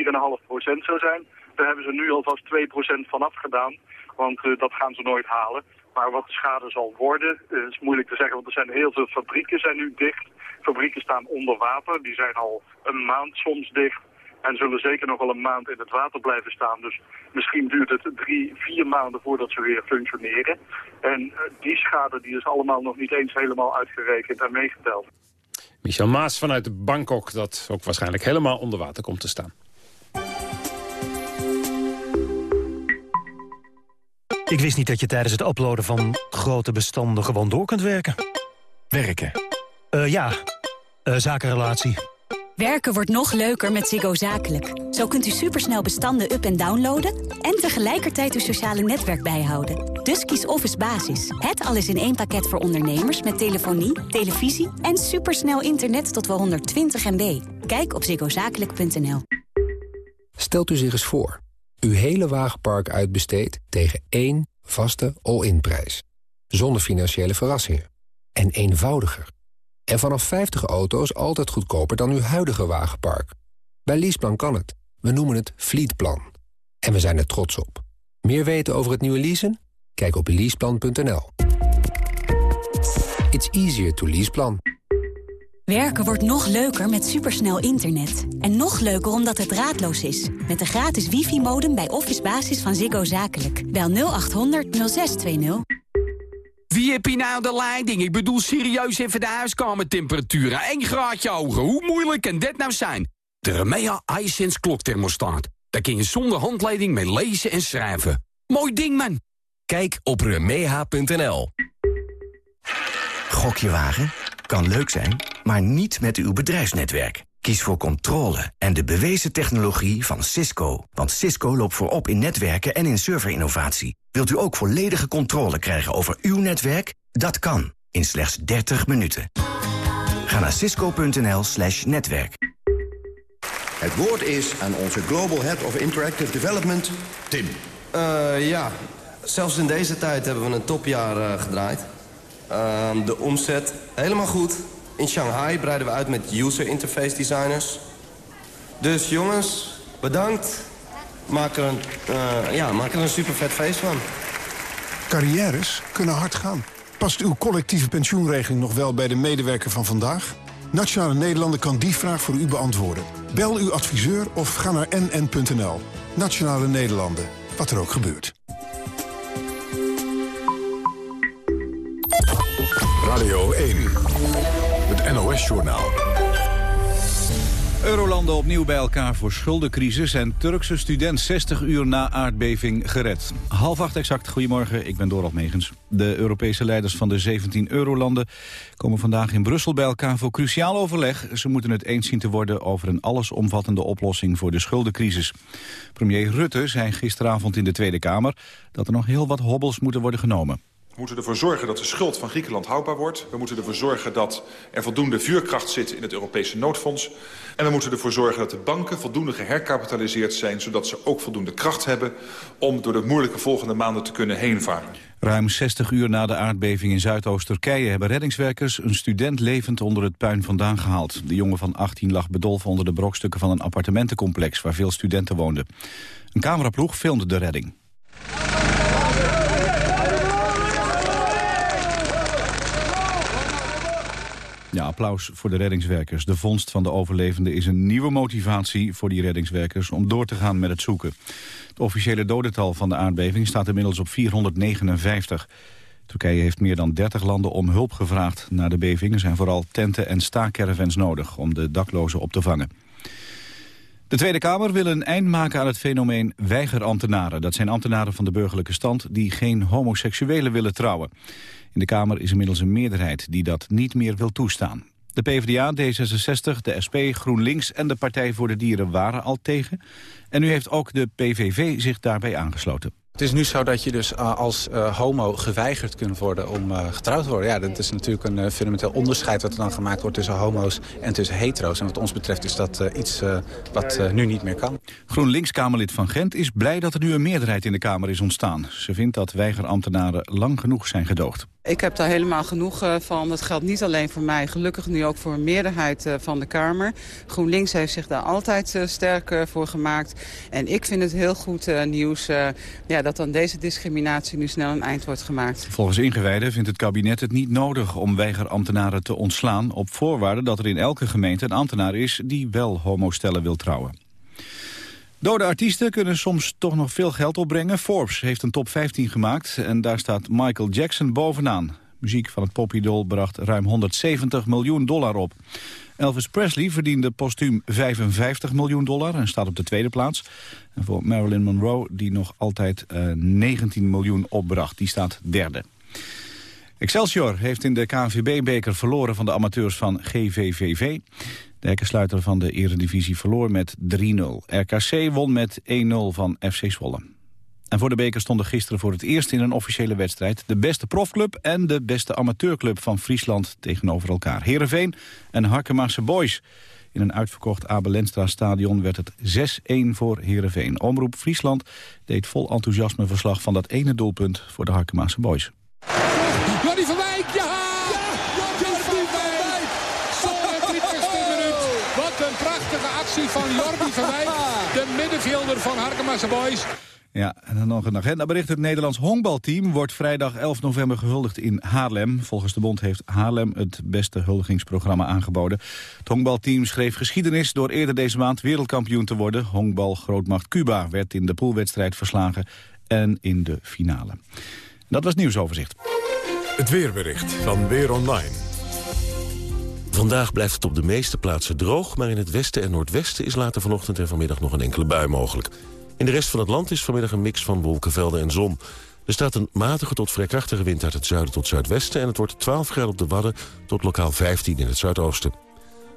zou zijn. Daar hebben ze nu alvast 2% van afgedaan, want uh, dat gaan ze nooit halen. Maar wat de schade zal worden, uh, is moeilijk te zeggen, want er zijn heel veel fabrieken zijn nu dicht. Fabrieken staan onder water, die zijn al een maand soms dicht. En zullen zeker nog wel een maand in het water blijven staan. Dus misschien duurt het drie, vier maanden voordat ze weer functioneren. En uh, die schade die is allemaal nog niet eens helemaal uitgerekend en meegeteld. Michel Maas vanuit Bangkok, dat ook waarschijnlijk helemaal onder water komt te staan. Ik wist niet dat je tijdens het uploaden van grote bestanden gewoon door kunt werken. Werken? Uh, ja, uh, zakenrelatie. Werken wordt nog leuker met Ziggo Zakelijk. Zo kunt u supersnel bestanden up- en downloaden... en tegelijkertijd uw sociale netwerk bijhouden. Dus kies Office Basis. Het alles in één pakket voor ondernemers... met telefonie, televisie en supersnel internet tot wel 120 MB. Kijk op ziggozakelijk.nl. Stelt u zich eens voor. Uw hele wagenpark uitbesteedt tegen één vaste all-in prijs. Zonder financiële verrassingen. En eenvoudiger. En vanaf 50 auto's altijd goedkoper dan uw huidige wagenpark. Bij Leaseplan kan het. We noemen het Fleetplan. En we zijn er trots op. Meer weten over het nieuwe leasen? Kijk op leaseplan.nl. It's easier to leaseplan. Werken wordt nog leuker met supersnel internet. En nog leuker omdat het draadloos is. Met de gratis wifi-modem bij Office Basis van Ziggo Zakelijk. Bel 0800 0620. Wie heb je nou de leiding? Ik bedoel serieus even de huiskamertemperatuur. 1 graadje hoger. Hoe moeilijk kan dit nou zijn? De Remea iSense klokthermostaat. Daar kun je zonder handleiding mee lezen en schrijven. Mooi ding, man. Kijk op remeha.nl. Gokje wagen? Kan leuk zijn, maar niet met uw bedrijfsnetwerk. Kies voor controle en de bewezen technologie van Cisco. Want Cisco loopt voorop in netwerken en in serverinnovatie. Wilt u ook volledige controle krijgen over uw netwerk? Dat kan, in slechts 30 minuten. Ga naar cisco.nl slash netwerk. Het woord is aan onze Global Head of Interactive Development, Tim. Uh, ja, zelfs in deze tijd hebben we een topjaar uh, gedraaid. Uh, de omzet helemaal goed. In Shanghai breiden we uit met user interface designers. Dus jongens, bedankt. maak er een, uh, ja, maak er een super vet feest van. Carrières kunnen hard gaan. Past uw collectieve pensioenregeling nog wel bij de medewerker van vandaag? Nationale Nederlanden kan die vraag voor u beantwoorden. Bel uw adviseur of ga naar nn.nl. Nationale Nederlanden, wat er ook gebeurt. Radio 1, het NOS-journaal. Eurolanden opnieuw bij elkaar voor schuldencrisis... en Turkse student 60 uur na aardbeving gered. Half acht exact, goedemorgen, ik ben Dorald Megens. De Europese leiders van de 17 Eurolanden komen vandaag in Brussel bij elkaar voor cruciaal overleg. Ze moeten het eens zien te worden over een allesomvattende oplossing voor de schuldencrisis. Premier Rutte zei gisteravond in de Tweede Kamer... dat er nog heel wat hobbels moeten worden genomen. We moeten ervoor zorgen dat de schuld van Griekenland houdbaar wordt. We moeten ervoor zorgen dat er voldoende vuurkracht zit in het Europese noodfonds. En we moeten ervoor zorgen dat de banken voldoende geherkapitaliseerd zijn... zodat ze ook voldoende kracht hebben om door de moeilijke volgende maanden te kunnen heenvaren. Ruim 60 uur na de aardbeving in Zuidoost-Turkije... hebben reddingswerkers een student levend onder het puin vandaan gehaald. De jongen van 18 lag bedolven onder de brokstukken van een appartementencomplex... waar veel studenten woonden. Een cameraploeg filmde de redding. Ja, applaus voor de reddingswerkers. De vondst van de overlevenden is een nieuwe motivatie voor die reddingswerkers om door te gaan met het zoeken. Het officiële dodental van de aardbeving staat inmiddels op 459. Turkije heeft meer dan 30 landen om hulp gevraagd naar de beving. Er zijn vooral tenten en staakervens nodig om de daklozen op te vangen. De Tweede Kamer wil een eind maken aan het fenomeen weigerambtenaren. Dat zijn ambtenaren van de burgerlijke stand die geen homoseksuelen willen trouwen. In de Kamer is inmiddels een meerderheid die dat niet meer wil toestaan. De PvdA, D66, de SP, GroenLinks en de Partij voor de Dieren waren al tegen. En nu heeft ook de PVV zich daarbij aangesloten. Het is nu zo dat je dus uh, als uh, homo geweigerd kunt worden om uh, getrouwd te worden. Ja, dat is natuurlijk een fundamenteel onderscheid wat er dan gemaakt wordt tussen homo's en tussen hetero's. En wat ons betreft is dat iets wat nu niet meer kan. GroenLinks-Kamerlid van Gent is blij dat er nu een meerderheid in de Kamer is ontstaan. Ze vindt dat weigerambtenaren lang genoeg zijn gedoogd. Ik heb daar helemaal genoeg van. Dat geldt niet alleen voor mij, gelukkig nu ook voor een meerderheid van de Kamer. GroenLinks heeft zich daar altijd sterk voor gemaakt. En ik vind het heel goed nieuws ja, dat aan deze discriminatie nu snel een eind wordt gemaakt. Volgens ingewijden vindt het kabinet het niet nodig om weigerambtenaren te ontslaan... op voorwaarde dat er in elke gemeente een ambtenaar is die wel homostellen wil trouwen. Dode artiesten kunnen soms toch nog veel geld opbrengen. Forbes heeft een top 15 gemaakt en daar staat Michael Jackson bovenaan. Muziek van het popidol bracht ruim 170 miljoen dollar op. Elvis Presley verdiende postuum 55 miljoen dollar en staat op de tweede plaats. En voor Marilyn Monroe, die nog altijd uh, eh, 19 miljoen opbracht, die staat derde. Excelsior heeft in de KNVB-beker verloren van de amateurs van GVVV. De hekkensluiter van de eredivisie verloor met 3-0. RKC won met 1-0 van FC Zwolle. En voor de beker stonden gisteren voor het eerst in een officiële wedstrijd... de beste profclub en de beste amateurclub van Friesland tegenover elkaar. Heerenveen en Harkemaarse Boys. In een uitverkocht Abelenstra stadion werd het 6-1 voor Heerenveen. Omroep Friesland deed vol enthousiasme verslag van dat ene doelpunt voor de Harkemaarse Boys Wijk, ja! Jordi van Wijk! minuut. Wat een prachtige actie van Jordi van Wijk, [LAUGHS] de middenvelder van Harkemaarse Boys. Ja, en dan nog een agendabericht. Het Nederlands honkbalteam wordt vrijdag 11 november gehuldigd in Haarlem. Volgens de bond heeft Haarlem het beste huldigingsprogramma aangeboden. Het honkbalteam schreef geschiedenis door eerder deze maand wereldkampioen te worden. Honkbalgrootmacht Cuba werd in de poolwedstrijd verslagen en in de finale. Dat was nieuwsoverzicht. Het weerbericht van Weer Online. Vandaag blijft het op de meeste plaatsen droog... maar in het westen en noordwesten is later vanochtend en vanmiddag nog een enkele bui mogelijk. In de rest van het land is vanmiddag een mix van wolkenvelden en zon. Er staat een matige tot vrij krachtige wind uit het zuiden tot zuidwesten... en het wordt 12 graden op de Wadden tot lokaal 15 in het zuidoosten.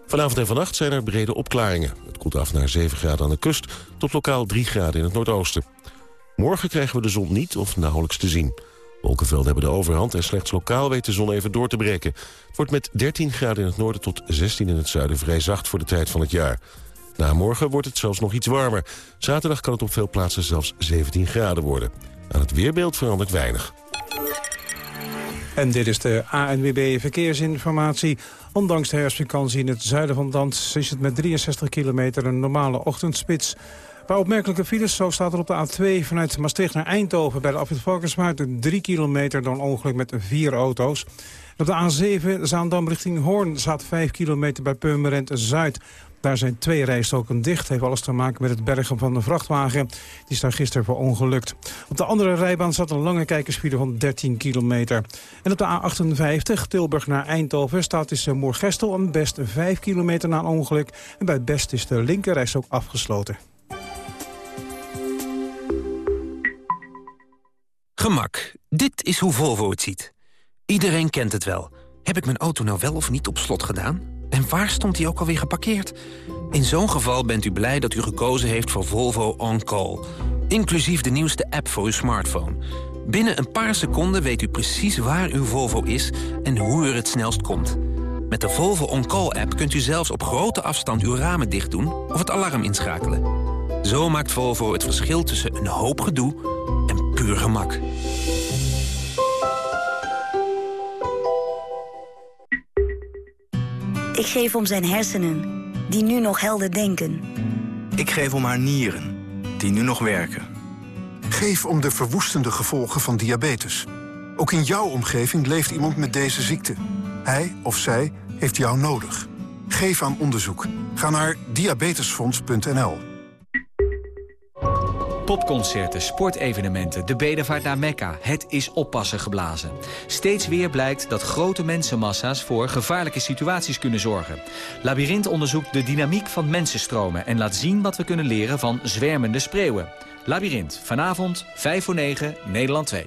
Vanavond en vannacht zijn er brede opklaringen. Het koelt af naar 7 graden aan de kust tot lokaal 3 graden in het noordoosten. Morgen krijgen we de zon niet of nauwelijks te zien. Wolkenvelden hebben de overhand en slechts lokaal weet de zon even door te breken. Het wordt met 13 graden in het noorden tot 16 in het zuiden vrij zacht voor de tijd van het jaar. Na morgen wordt het zelfs nog iets warmer. Zaterdag kan het op veel plaatsen zelfs 17 graden worden. Aan het weerbeeld verandert weinig. En dit is de ANWB Verkeersinformatie. Ondanks de herfstvakantie in het zuiden van land... is het met 63 kilometer een normale ochtendspits. Paar opmerkelijke files, zo staat er op de A2 vanuit Maastricht naar Eindhoven... bij de afrit Valkenswaard, 3 kilometer een ongeluk met vier auto's. Op de A7 Zaandam richting Hoorn staat 5 kilometer bij Purmerend Zuid. Daar zijn twee rijstoken dicht. Heeft alles te maken met het bergen van de vrachtwagen. Die is daar gisteren voor ongelukt. Op de andere rijbaan zat een lange kijkersfile van 13 kilometer. En op de A58 Tilburg naar Eindhoven staat tussen Moorgestel en Best 5 kilometer na een ongeluk. En bij Best is de linkerrijstok afgesloten. Gemak. Dit is hoe Volvo het ziet. Iedereen kent het wel. Heb ik mijn auto nou wel of niet op slot gedaan? En waar stond hij ook alweer geparkeerd? In zo'n geval bent u blij dat u gekozen heeft voor Volvo On Call. Inclusief de nieuwste app voor uw smartphone. Binnen een paar seconden weet u precies waar uw Volvo is en hoe u er het snelst komt. Met de Volvo On Call app kunt u zelfs op grote afstand uw ramen dicht doen of het alarm inschakelen. Zo maakt Volvo het verschil tussen een hoop gedoe en puur gemak. Ik geef om zijn hersenen, die nu nog helder denken. Ik geef om haar nieren, die nu nog werken. Geef om de verwoestende gevolgen van diabetes. Ook in jouw omgeving leeft iemand met deze ziekte. Hij of zij heeft jou nodig. Geef aan onderzoek. Ga naar diabetesfonds.nl. Popconcerten, sportevenementen, de bedevaart naar Mekka. Het is oppassen geblazen. Steeds weer blijkt dat grote mensenmassa's voor gevaarlijke situaties kunnen zorgen. Labyrinth onderzoekt de dynamiek van mensenstromen... en laat zien wat we kunnen leren van zwermende spreeuwen. Labyrinth, vanavond, 5 voor 9, Nederland 2.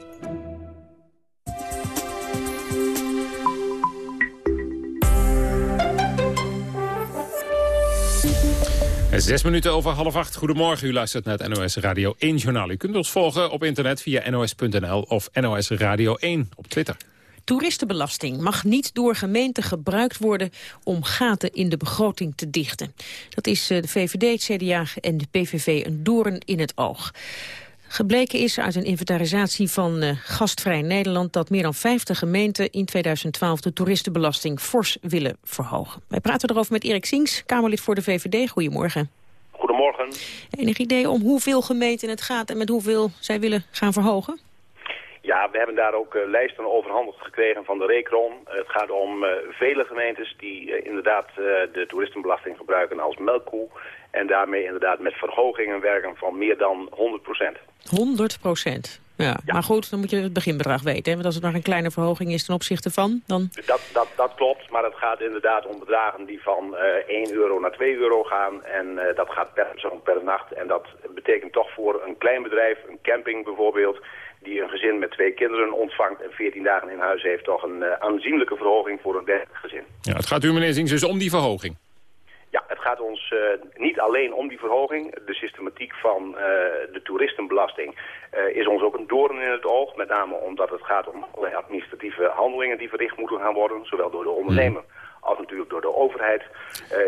Zes minuten over half acht. Goedemorgen, u luistert naar het NOS Radio 1 journaal. U kunt ons volgen op internet via nos.nl of NOS Radio 1 op Twitter. Toeristenbelasting mag niet door gemeenten gebruikt worden om gaten in de begroting te dichten. Dat is eh, de VVD, het CDA en de PVV een doorn in het oog. Gebleken is uit een inventarisatie van uh, Gastvrij Nederland... dat meer dan 50 gemeenten in 2012 de toeristenbelasting fors willen verhogen. Wij praten erover met Erik Sings, Kamerlid voor de VVD. Goedemorgen. Goedemorgen. Enig idee om hoeveel gemeenten het gaat en met hoeveel zij willen gaan verhogen? Ja, we hebben daar ook uh, lijsten overhandigd gekregen van de Recron. het gaat om uh, vele gemeentes die inderdaad de toeristenbelasting gebruiken als melkkoe. En daarmee inderdaad met verhogingen werken van meer dan 100 procent. 100 procent. Ja. maar goed, dan moet je het beginbedrag weten. Hè? Want als het maar een kleine verhoging is ten opzichte van, dan... Dat, dat, dat klopt, maar het gaat inderdaad om bedragen die van uh, 1 euro naar 2 euro gaan. En uh, dat gaat per persoon per nacht. En dat betekent toch voor een klein bedrijf, een camping bijvoorbeeld... die een gezin met twee kinderen ontvangt en 14 dagen in huis heeft... toch een uh, aanzienlijke verhoging voor een dergelijk gezin. Ja, het gaat u meneer Zings dus om die verhoging. Ja, het gaat ons uh, niet alleen om die verhoging. De systematiek van uh, de toeristenbelasting uh, is ons ook een doorn in het oog. Met name omdat het gaat om allerlei administratieve handelingen die verricht moeten gaan worden. Zowel door de ondernemer als natuurlijk door de overheid.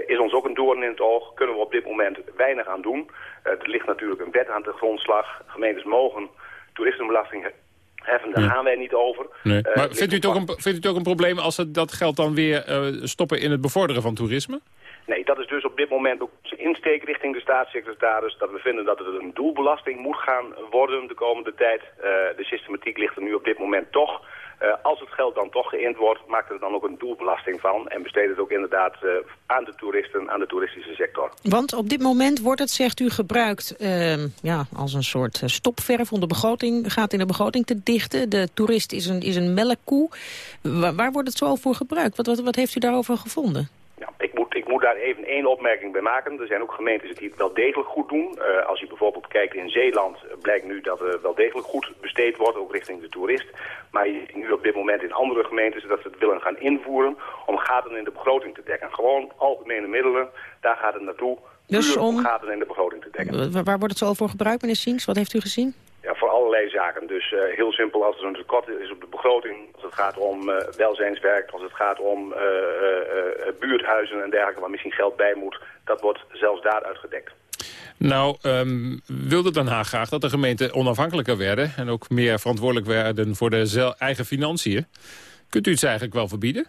is ons ook een doorn in het oog. Kunnen we op dit moment weinig aan doen. er ligt natuurlijk een wet aan de grondslag. Gemeentes mogen toeristenbelasting heffen, daar gaan wij niet over. Nee. maar vindt u, het ook een, vindt u het ook een probleem als ze dat geld dan weer stoppen in het bevorderen van toerisme? Nee, dat is dus op dit moment ook onze insteek richting de staatssecretaris... dat we vinden dat het een doelbelasting moet gaan worden de komende tijd. Uh, de systematiek ligt er nu op dit moment toch. Uh, als het geld dan toch geïnd wordt, maakt er dan ook een doelbelasting van... en besteedt het ook inderdaad uh, aan de toeristen, aan de toeristische sector. Want op dit moment wordt het, zegt u, gebruikt ja, als een soort stopverf... om de begroting, gaat in de begroting te dichten. De toerist is een, is een melkkoe. Waar, wordt het zo voor gebruikt? Wat, wat, wat heeft u daarover gevonden? Ja, ik moet, ik moet daar even één opmerking bij maken. Er zijn ook gemeentes die het wel degelijk goed doen. Uh, als je bijvoorbeeld kijkt in Zeeland, blijkt nu dat er wel degelijk goed besteed wordt, ook richting de toerist. Maar je ziet nu op dit moment in andere gemeentes dat ze het willen gaan invoeren om gaten in de begroting te dekken. Gewoon algemene middelen, daar gaat het naartoe. Dus om... om gaten in de begroting te dekken. Waar, waar wordt het zo voor gebruikt, meneer Siens? Wat heeft u gezien? Ja, voor allerlei zaken. Dus uh, heel simpel als er een tekort is op de begroting, als het gaat om uh, welzijnswerk, als het gaat om uh, buurthuizen en dergelijke waar misschien geld bij moet, dat wordt zelfs daar uitgedekt. Nou, um, wilde Den Haag graag dat de gemeenten onafhankelijker werden en ook meer verantwoordelijk werden voor de eigen financiën. Kunt u het eigenlijk wel verbieden?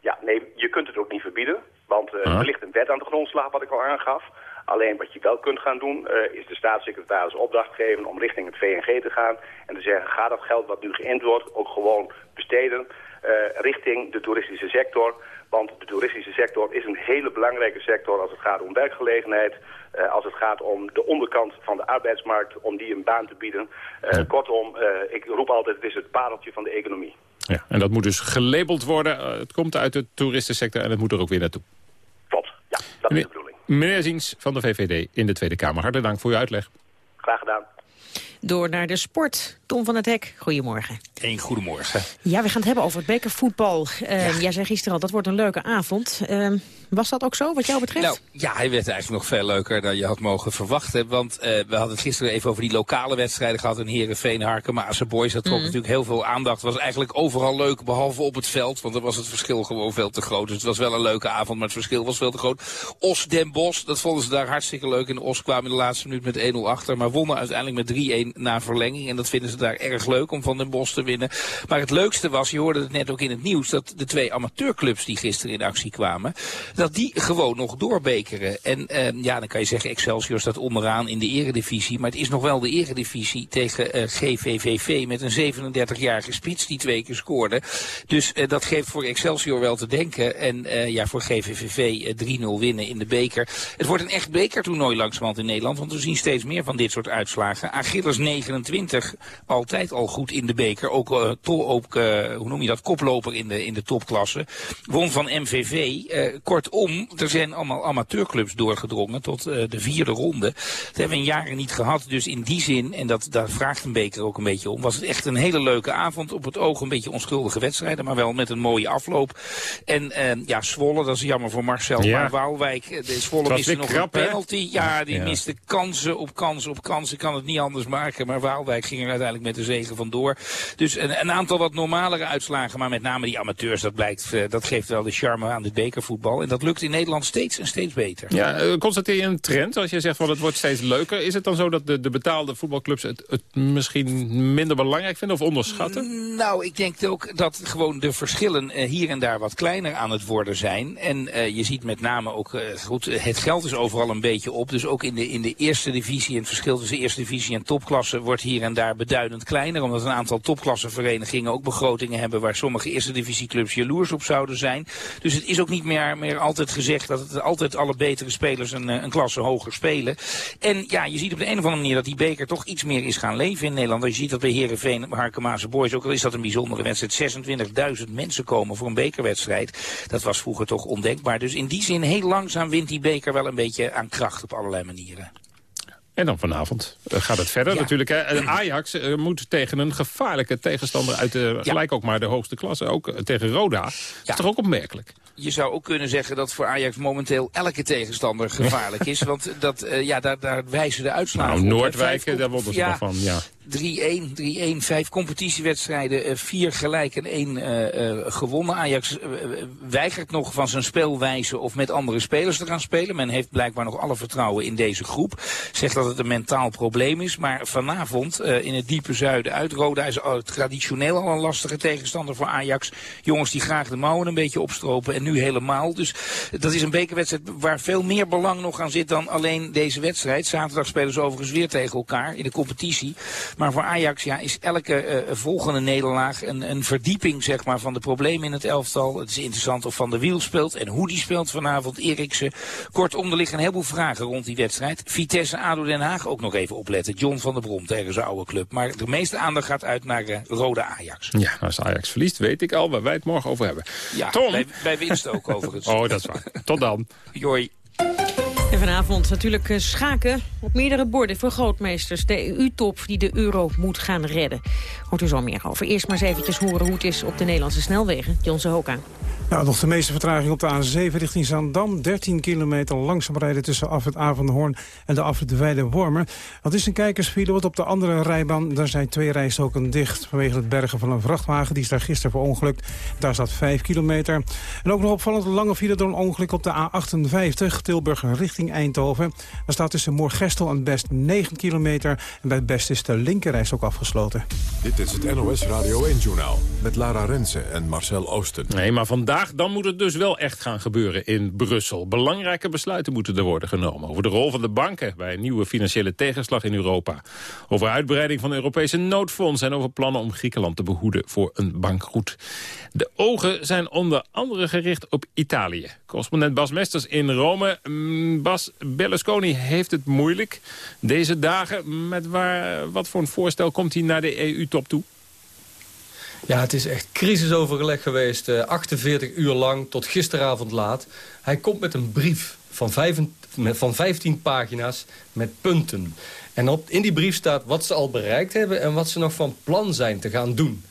Ja, nee, je kunt het ook verbieden, want ah. er ligt een wet aan de grondslag wat ik al aangaf. Alleen wat je wel kunt gaan doen, eh, is de staatssecretaris opdracht geven om richting het VNG te gaan. En te zeggen, ga dat geld wat nu geïnd wordt ook gewoon besteden eh, richting de toeristische sector. Want de toeristische sector is een hele belangrijke sector als het gaat om werkgelegenheid. als het gaat om de onderkant van de arbeidsmarkt, om die een baan te bieden. Kortom, ik roep altijd, het is het pareltje van de economie. Ja, en dat moet dus gelabeld worden. Eh, het komt uit de toeristensector en het moet er ook weer naartoe. Klopt, ja, dat is de bedoeling. Meneer Ziens van de VVD in de Tweede Kamer. Hartelijk dank voor uw uitleg. Graag gedaan. Door naar de sport. Tom van het Hek, goedemorgen. Een goedemorgen. Ja, we gaan het hebben over het bekervoetbal. Uh, Jij zei gisteren al, dat wordt een leuke avond. Uh, was dat ook zo, wat jou betreft? Nou, ja, hij werd eigenlijk nog veel leuker dan je had mogen verwachten. Want uh, we hadden het gisteren even over die lokale wedstrijden gehad in Heerenveen, Harken, Maarse Boys. Dat trok mm. natuurlijk heel veel aandacht. Het was eigenlijk overal leuk, behalve op het veld. Want dan was het verschil gewoon veel te groot. Dus het was wel een leuke avond, maar het verschil was veel te groot. Os Den Bosch, dat vonden ze daar hartstikke leuk. De Os kwamen in de laatste minuut met 1-0 achter. Maar wonnen uiteindelijk met 3-1 na verlenging. En dat vinden ze daar erg leuk om van Den Bosch te winnen. Maar het leukste was, je hoorde het net ook in het nieuws, dat de twee amateurclubs die gisteren in actie kwamen, dat die gewoon nog doorbekeren. En uh, ja, dan kan je zeggen, Excelsior staat onderaan in de eredivisie, maar het is nog wel de eredivisie tegen uh, GVVV met een 37-jarige spits die twee keer scoorde. Dus uh, dat geeft voor Excelsior wel te denken. En ja, voor GVVV 3-0 winnen in de beker. Het wordt een echt bekertoernooi langzamerhand in Nederland, want we zien steeds meer van dit soort uitslagen. Achilles 29, altijd al goed in de beker. Ook, uh, ook hoe noem je dat, koploper in de, in de topklasse. Won van MVV. Uh, kortom, er zijn allemaal amateurclubs doorgedrongen tot de vierde ronde. Dat hebben we in jaren niet gehad. Dus in die zin, en dat, daar vraagt een beker ook een beetje om, was het echt een hele leuke avond. Op het oog een beetje onschuldige wedstrijden, maar wel met een mooie afloop. En ja, Zwolle, dat is jammer voor Marcel. Ja. Maar Waalwijk, de Zwolle miste nog krap, een penalty. Ja, die ja. miste kansen op kansen op kansen. Kan het niet anders maken. Maar Waalwijk ging er uiteindelijk met de zegen vandoor. Dus een, een, aantal wat normalere uitslagen, maar met name die amateurs, dat blijkt, uh, dat geeft wel de charme aan dit bekervoetbal. En dat lukt in Nederland steeds en steeds beter. Ja, uh, constateer je een trend als je zegt van het wordt steeds leuker. Is het dan zo dat de, de betaalde voetbalclubs het, het misschien minder belangrijk vinden of onderschatten? Nou, ik denk ook dat gewoon de verschillen uh, hier en daar wat kleiner aan het worden zijn. En je ziet met name ook, goed, het geld is overal een beetje op. Dus ook in de, in de eerste divisie, het verschil tussen eerste divisie en topklasse wordt hier en daar beduidend kleiner. Omdat een aantal topklasseverenigingen ook begrotingen hebben waar sommige eerste divisieclubs jaloers op zouden zijn. Dus het is ook niet meer, meer altijd gezegd dat het altijd alle betere spelers een, een klasse hoger spelen. En ja, je ziet op de een of andere manier dat die beker toch iets meer is gaan leven in Nederland. Je ziet dat bij Heerenveen, Harkemaanse Boys, ook al is dat een bijzondere wedstrijd, 26.000 mensen komen voor een bekerwedstrijd. Dat was vroeger toch ondenkbaar. Dus in die zin heel langzaam wint die beker wel een beetje aan kracht op allerlei manieren. En dan vanavond uh, gaat het verder ja. natuurlijk. Hè. [CLEARS THROAT] Ajax uh, moet tegen een gevaarlijke tegenstander uit de, ja. gelijk ook maar de hoogste klasse. Ook tegen Roda. Dat ja. is toch ook opmerkelijk? Je zou ook kunnen zeggen dat voor Ajax momenteel elke tegenstander gevaarlijk is. [LAUGHS] Want dat, ja, daar, daar wijzen de uitslagen nou, Noordwijk, daar wonnen ze nog van. Ja. 3-1, 3-1, vijf competitiewedstrijden, vier gelijk en één uh, uh, gewonnen. Ajax weigert nog van zijn speelwijze of met andere spelers te gaan spelen. Men heeft blijkbaar nog alle vertrouwen in deze groep. Zegt dat het een mentaal probleem is. Maar vanavond in het diepe zuiden uit Roda is traditioneel al een lastige tegenstander voor Ajax. Jongens die graag de mouwen een beetje opstropen en nu helemaal. Dus dat is een bekerwedstrijd waar veel meer belang nog aan zit dan alleen deze wedstrijd. Zaterdag spelen ze overigens weer tegen elkaar in de competitie. Maar voor Ajax ja, is elke uh, volgende nederlaag een, een verdieping zeg maar, van de problemen in het elftal. Het is interessant of Van der Wiel speelt en hoe die speelt vanavond. Eriksen. Kortom, er liggen een heleboel vragen rond die wedstrijd. Vitesse, ADO Den Haag ook nog even opletten. John van der Brom tegen zijn oude club. Maar de meeste aandacht gaat uit naar uh, Rode Ajax. Ja, als Ajax verliest weet ik al waar wij het morgen over hebben. Ja, Tom. Bij, bij winst ook overigens. [LAUGHS] oh, dat is waar. Tot dan. Joi. En vanavond natuurlijk uh, schaken op meerdere borden voor grootmeesters. De EU-top die de euro moet gaan redden. Hoort u zo meer over. Eerst maar eens eventjes horen hoe het is op de Nederlandse snelwegen. John Hoka. Nou, nog de meeste vertraging op de A7 richting Zaandam. 13 kilometer langzaam rijden tussen Afrit Avanhoorn en de Afrit Weide-Wormer. Dat is een kijkersfile, want op de andere rijbaan... daar zijn twee rijstoken dicht vanwege het bergen van een vrachtwagen. Die is daar gisteren verongelukt. Daar staat 5 kilometer. En ook nog opvallend lange file door een ongeluk op de A58... Tilburg richting Eindhoven. Er staat tussen Moorgestel en Best 9 kilometer. En bij Best is de linkerreis ook afgesloten. Dit is het NOS Radio 1-journaal met Lara Rensen en Marcel Oosten. Nee, maar vandaag dan moet het dus wel echt gaan gebeuren in Brussel. Belangrijke besluiten moeten er worden genomen over de rol van de banken bij een nieuwe financiële tegenslag in Europa. Over uitbreiding van de Europese noodfonds en over plannen om Griekenland te behoeden voor een bankroet. De ogen zijn onder andere gericht op Italië. Correspondent Bas Mesters in Rome. Mm, Bas, Berlusconi heeft het moeilijk deze dagen. Met waar, wat voor een voorstel komt hij naar de EU-top toe? Ja, het is echt crisisoverleg geweest. 48 eh, uur lang tot gisteravond laat. Hij komt met een brief van, van 15 pagina's met punten. En op, in die brief staat wat ze al bereikt hebben... en wat ze nog van plan zijn te gaan doen.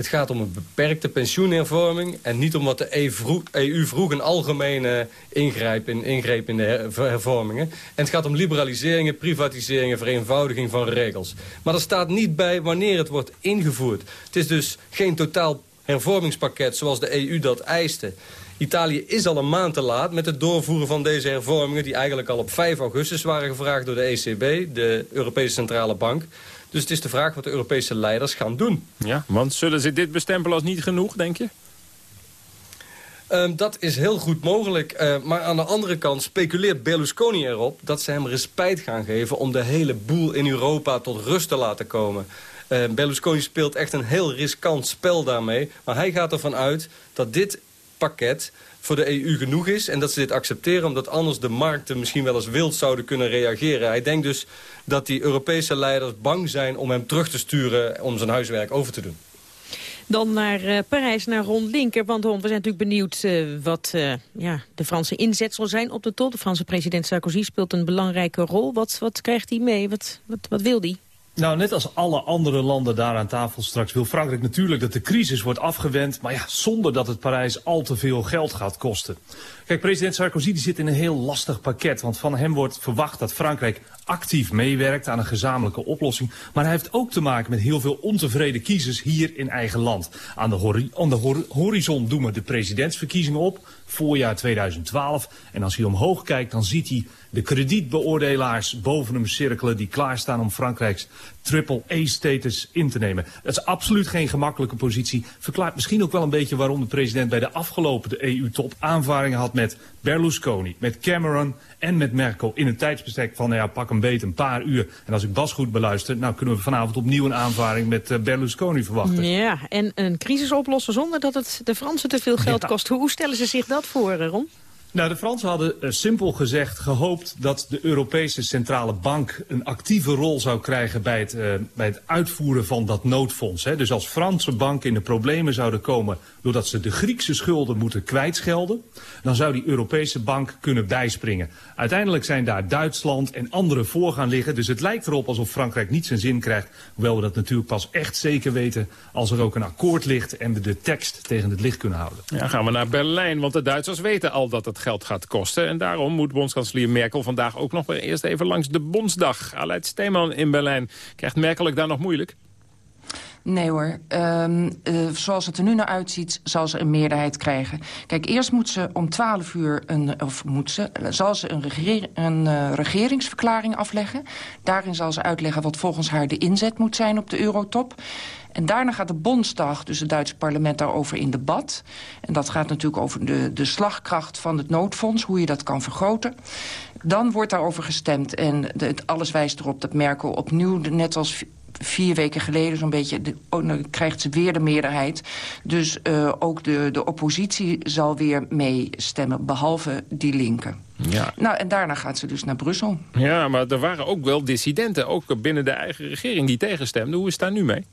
Het gaat om een beperkte pensioenhervorming... en niet om wat de EU vroeg, EU vroeg een algemene ingreep in, ingreep in de hervormingen. En het gaat om liberaliseringen, privatiseringen, vereenvoudiging van regels. Maar er staat niet bij wanneer het wordt ingevoerd. Het is dus geen totaal hervormingspakket zoals de EU dat eiste. Italië is al een maand te laat met het doorvoeren van deze hervormingen... die eigenlijk al op 5 augustus waren gevraagd door de ECB, de Europese Centrale Bank. Dus het is de vraag wat de Europese leiders gaan doen. Ja, want zullen ze dit bestempelen als niet genoeg, denk je? Um, dat is heel goed mogelijk. Uh, maar aan de andere kant speculeert Berlusconi erop... dat ze hem respijt gaan geven om de hele boel in Europa tot rust te laten komen. Uh, Berlusconi speelt echt een heel riskant spel daarmee. Maar hij gaat ervan uit dat dit pakket voor de EU genoeg is... en dat ze dit accepteren omdat anders de markten misschien wel eens wild zouden kunnen reageren. Hij denkt dus dat die Europese leiders bang zijn om hem terug te sturen... om zijn huiswerk over te doen. Dan naar uh, Parijs, naar Ron Linker. Want Ron, we zijn natuurlijk benieuwd uh, wat uh, ja, de Franse inzet zal zijn op de top. De Franse president Sarkozy speelt een belangrijke rol. Wat, wat krijgt hij mee? Wat, wat, wat wil hij? Nou, net als alle andere landen daar aan tafel straks wil Frankrijk natuurlijk dat de crisis wordt afgewend. Maar ja, zonder dat het Parijs al te veel geld gaat kosten. Kijk, president Sarkozy die zit in een heel lastig pakket. Want van hem wordt verwacht dat Frankrijk actief meewerkt aan een gezamenlijke oplossing. Maar hij heeft ook te maken met heel veel ontevreden kiezers hier in eigen land. Aan de, aan de horizon doen we de presidentsverkiezingen op, voorjaar 2012. En als hij omhoog kijkt, dan ziet hij de kredietbeoordelaars boven hem cirkelen... die klaarstaan om Frankrijks triple-A-status in te nemen. Dat is absoluut geen gemakkelijke positie. Verklaart misschien ook wel een beetje waarom de president bij de afgelopen EU-top aanvaringen had met Berlusconi, met Cameron en met Merkel in een tijdsbestek van nou ja, pak een beet een paar uur. En als ik Bas goed beluister, nou kunnen we vanavond opnieuw een aanvaring met uh, Berlusconi verwachten. Ja, en een crisis oplossen zonder dat het de Fransen te veel geld kost. Hoe stellen ze zich dat voor, eh, Ron? Nou, de Fransen hadden uh, simpel gezegd gehoopt dat de Europese Centrale Bank een actieve rol zou krijgen bij het, uh, bij het uitvoeren van dat noodfonds. Hè. Dus als Franse banken in de problemen zouden komen doordat ze de Griekse schulden moeten kwijtschelden, dan zou die Europese bank kunnen bijspringen. Uiteindelijk zijn daar Duitsland en anderen voor gaan liggen, dus het lijkt erop alsof Frankrijk niet zijn zin krijgt, hoewel we dat natuurlijk pas echt zeker weten als er ook een akkoord ligt en we de tekst tegen het licht kunnen houden. Ja, gaan we naar Berlijn, want de Duitsers weten al dat het geld gaat kosten. En daarom moet bondskanselier Merkel vandaag ook nog maar eerst even langs de Bondsdag. Aleid Steeman in Berlijn. Krijgt Merkel daar nog moeilijk? Nee hoor. Um, uh, zoals het er nu naar uitziet, zal ze een meerderheid krijgen. Kijk, eerst moet ze om 12 uur een, of moet ze, zal ze een, een uh, regeringsverklaring afleggen. Daarin zal ze uitleggen wat volgens haar de inzet moet zijn op de eurotop. En daarna gaat de Bondsdag, dus het Duitse parlement, daarover in debat. En dat gaat natuurlijk over de, de slagkracht van het noodfonds, hoe je dat kan vergroten. Dan wordt daarover gestemd en de, alles wijst erop dat Merkel opnieuw, net als vier weken geleden zo'n beetje... De, oh, dan krijgt ze weer de meerderheid. Dus uh, ook de, de oppositie zal weer meestemmen, behalve die linken. Ja. Nou, en daarna gaat ze dus naar Brussel. Ja, maar er waren ook wel dissidenten, ook binnen de eigen regering, die tegenstemden. Hoe is het daar nu mee?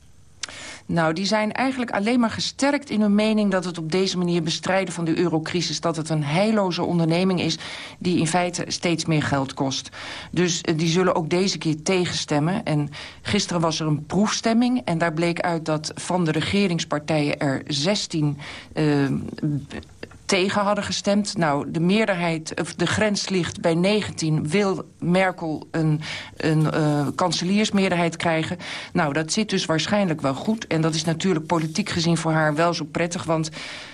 Nou, die zijn eigenlijk alleen maar gesterkt in hun mening... dat het op deze manier bestrijden van de eurocrisis... dat het een heilloze onderneming is die in feite steeds meer geld kost. Dus uh, die zullen ook deze keer tegenstemmen. En gisteren was er een proefstemming... en daar bleek uit dat van de regeringspartijen er 16... Uh, tegen hadden gestemd. Nou, de meerderheid, of de grens ligt bij 19. Wil Merkel een, een uh, kanseliersmeerderheid krijgen? Nou, dat zit dus waarschijnlijk wel goed. En dat is natuurlijk politiek gezien voor haar wel zo prettig. Want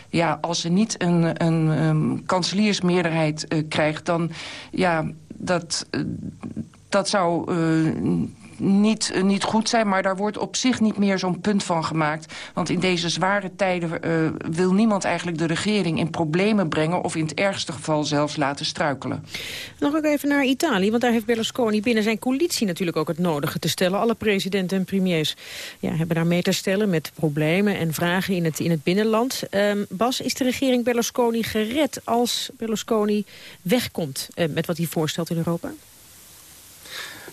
ja, als ze niet een, een, een kanseliersmeerderheid uh, krijgt... dan, ja, dat, uh, dat zou niet, eh, niet goed zijn. Maar daar wordt op zich niet meer zo'n punt van gemaakt. Want in deze zware tijden uh, wil niemand eigenlijk de regering in problemen brengen... of in het ergste geval zelfs laten struikelen. Nog ook even naar Italië, want daar heeft Berlusconi binnen zijn coalitie natuurlijk ook het nodige te stellen. Alle presidenten en premiers ja, hebben daar mee te stellen met problemen en vragen in het, in het binnenland. Um, Bas, is de regering Berlusconi gered als Berlusconi wegkomt uh, met wat hij voorstelt in Europa?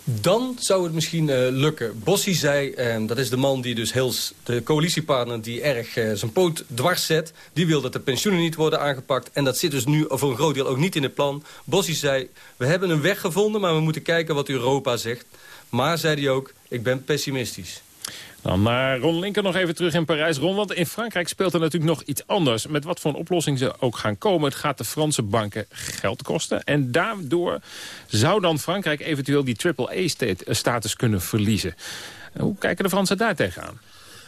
Dan zou het misschien uh, lukken. Bossi zei, uh, dat is de man die dus heel de coalitiepartner die erg uh, zijn poot dwars zet. Die wil dat de pensioenen niet worden aangepakt. En dat zit dus nu voor een groot deel ook niet in het plan. Bossi zei, we hebben een weg gevonden, maar we moeten kijken wat Europa zegt. Maar, zei hij ook, ik ben pessimistisch. Dan naar Ron Linker nog even terug in Parijs. Ron, want in Frankrijk speelt er natuurlijk nog iets anders. Met wat voor een oplossing ze ook gaan komen. Het gaat de Franse banken geld kosten. En daardoor zou dan Frankrijk eventueel die triple-A-status kunnen verliezen. Hoe kijken de Fransen daar tegenaan?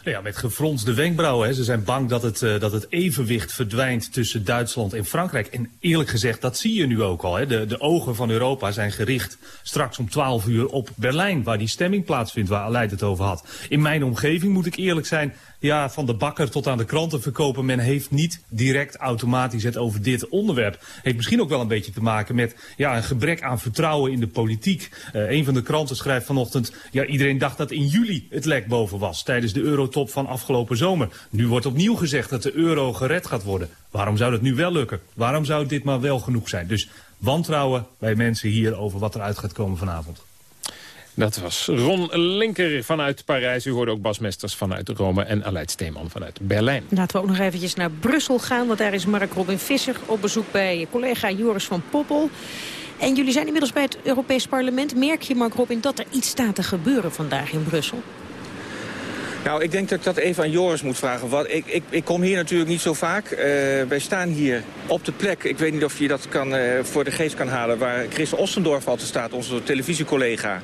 Nou ja, met gefronste wenkbrauwen. Hè. Ze zijn bang dat het, uh, dat het evenwicht verdwijnt tussen Duitsland en Frankrijk. En eerlijk gezegd, dat zie je nu ook al. Hè. De, de ogen van Europa zijn gericht straks om 12 uur op Berlijn... waar die stemming plaatsvindt, waar Aleid het over had. In mijn omgeving, moet ik eerlijk zijn, ja, van de bakker tot aan de krantenverkoper. Men heeft niet direct automatisch het over dit onderwerp. Heeft misschien ook wel een beetje te maken met ja, een gebrek aan vertrouwen in de politiek. Uh, een van de kranten schrijft vanochtend... ja, iedereen dacht dat in juli het lek boven was... tijdens de eurotop van afgelopen zomer. Nu wordt opnieuw gezegd dat de euro gered gaat worden. Waarom zou dat nu wel lukken? Waarom zou dit maar wel genoeg zijn? Dus wantrouwen bij mensen hier over wat eruit gaat komen vanavond. Dat was Ron Linker vanuit Parijs. U hoorde ook Bas Mesters vanuit Rome en Aleid Steeman vanuit Berlijn. Laten we ook nog eventjes naar Brussel gaan, want daar is Mark Robin Visser op bezoek bij collega Joris van Poppel. En jullie zijn inmiddels bij het Europees Parlement. Merk je, Mark Robin, dat er iets staat te gebeuren vandaag in Brussel? Nou, ik denk dat ik dat even aan Joris moet vragen. Wat, ik, ik, ik kom hier natuurlijk niet zo vaak. Uh, wij staan hier op de plek, ik weet niet of je dat kan, uh, voor de geest kan halen... waar Chris Ostendorf altijd staat, onze televisiecollega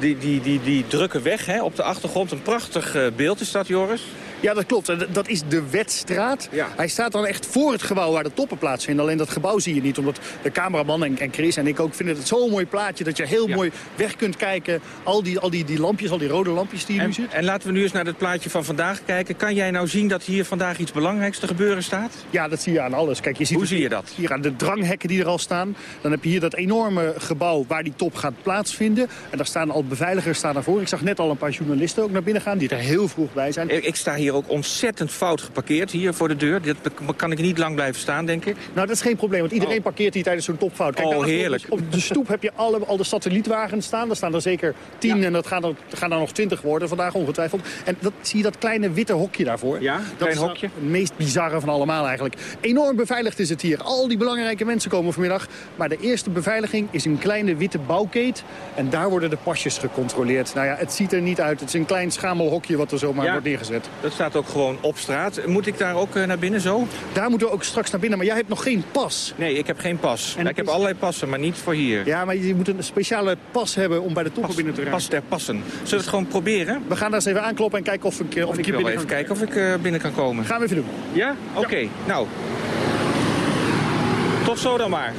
die, die, die, die drukken weg hè, op de achtergrond. Een prachtig uh, beeld is dat, Joris. Ja, dat klopt. Dat is de Wetstraat. Ja. Hij staat dan echt voor het gebouw waar de toppen plaatsvinden. Alleen dat gebouw zie je niet, omdat de cameraman en, en Chris en ik ook vinden het zo'n mooi plaatje... dat je heel mooi weg kunt kijken. Al die, al die, die lampjes, al die rode lampjes die je en, nu ziet. En laten we nu eens naar het plaatje van vandaag kijken. Kan jij nou zien dat hier vandaag iets belangrijks te gebeuren staat? Ja, dat zie je aan alles. Kijk, je ziet Hoe zie je dat? Hier aan de dranghekken die er al staan. Dan heb je hier dat enorme gebouw waar die top gaat plaatsvinden. En daar staan al beveiligers staan daarvoor. Ik zag net al een paar journalisten ook naar binnen gaan die er heel vroeg bij zijn. Ik, ik sta hier ook ontzettend fout geparkeerd hier voor de deur. Dat kan ik niet lang blijven staan, denk ik. Nou, dat is geen probleem, want iedereen oh. parkeert hier tijdens zo'n topfout. Kijk, oh, heerlijk. Op de stoep heb je alle, al de satellietwagens staan. Daar staan er zeker tien ja. en dat gaan er, gaan er nog twintig worden vandaag ongetwijfeld. En dat, zie je dat kleine witte hokje daarvoor? Ja, dat klein hokje. Het meest bizarre van allemaal eigenlijk. Enorm beveiligd is het hier. Al die belangrijke mensen komen vanmiddag. Maar de eerste beveiliging is een kleine witte bouwkeet. En daar worden de pasjes gecontroleerd. Nou ja, het ziet er niet uit. Het is een klein schamelhokje wat er zomaar ja, wordt neergezet. Dat staat ook gewoon op straat. Moet ik daar ook uh, naar binnen zo? Daar moeten we ook straks naar binnen, maar jij hebt nog geen pas. Nee, ik heb geen pas. Ja, ik heb allerlei passen, maar niet voor hier. Ja, maar je moet een speciale pas hebben om bij de toppen binnen te rijden. Pas ter passen. Zullen we het gewoon proberen? We gaan daar eens even aankloppen en kijken of ik, of, of ik, ik wil even kijken of ik uh, binnen kan komen. Gaan we even doen. Ja? Oké, okay. ja. nou. Tot zo dan maar.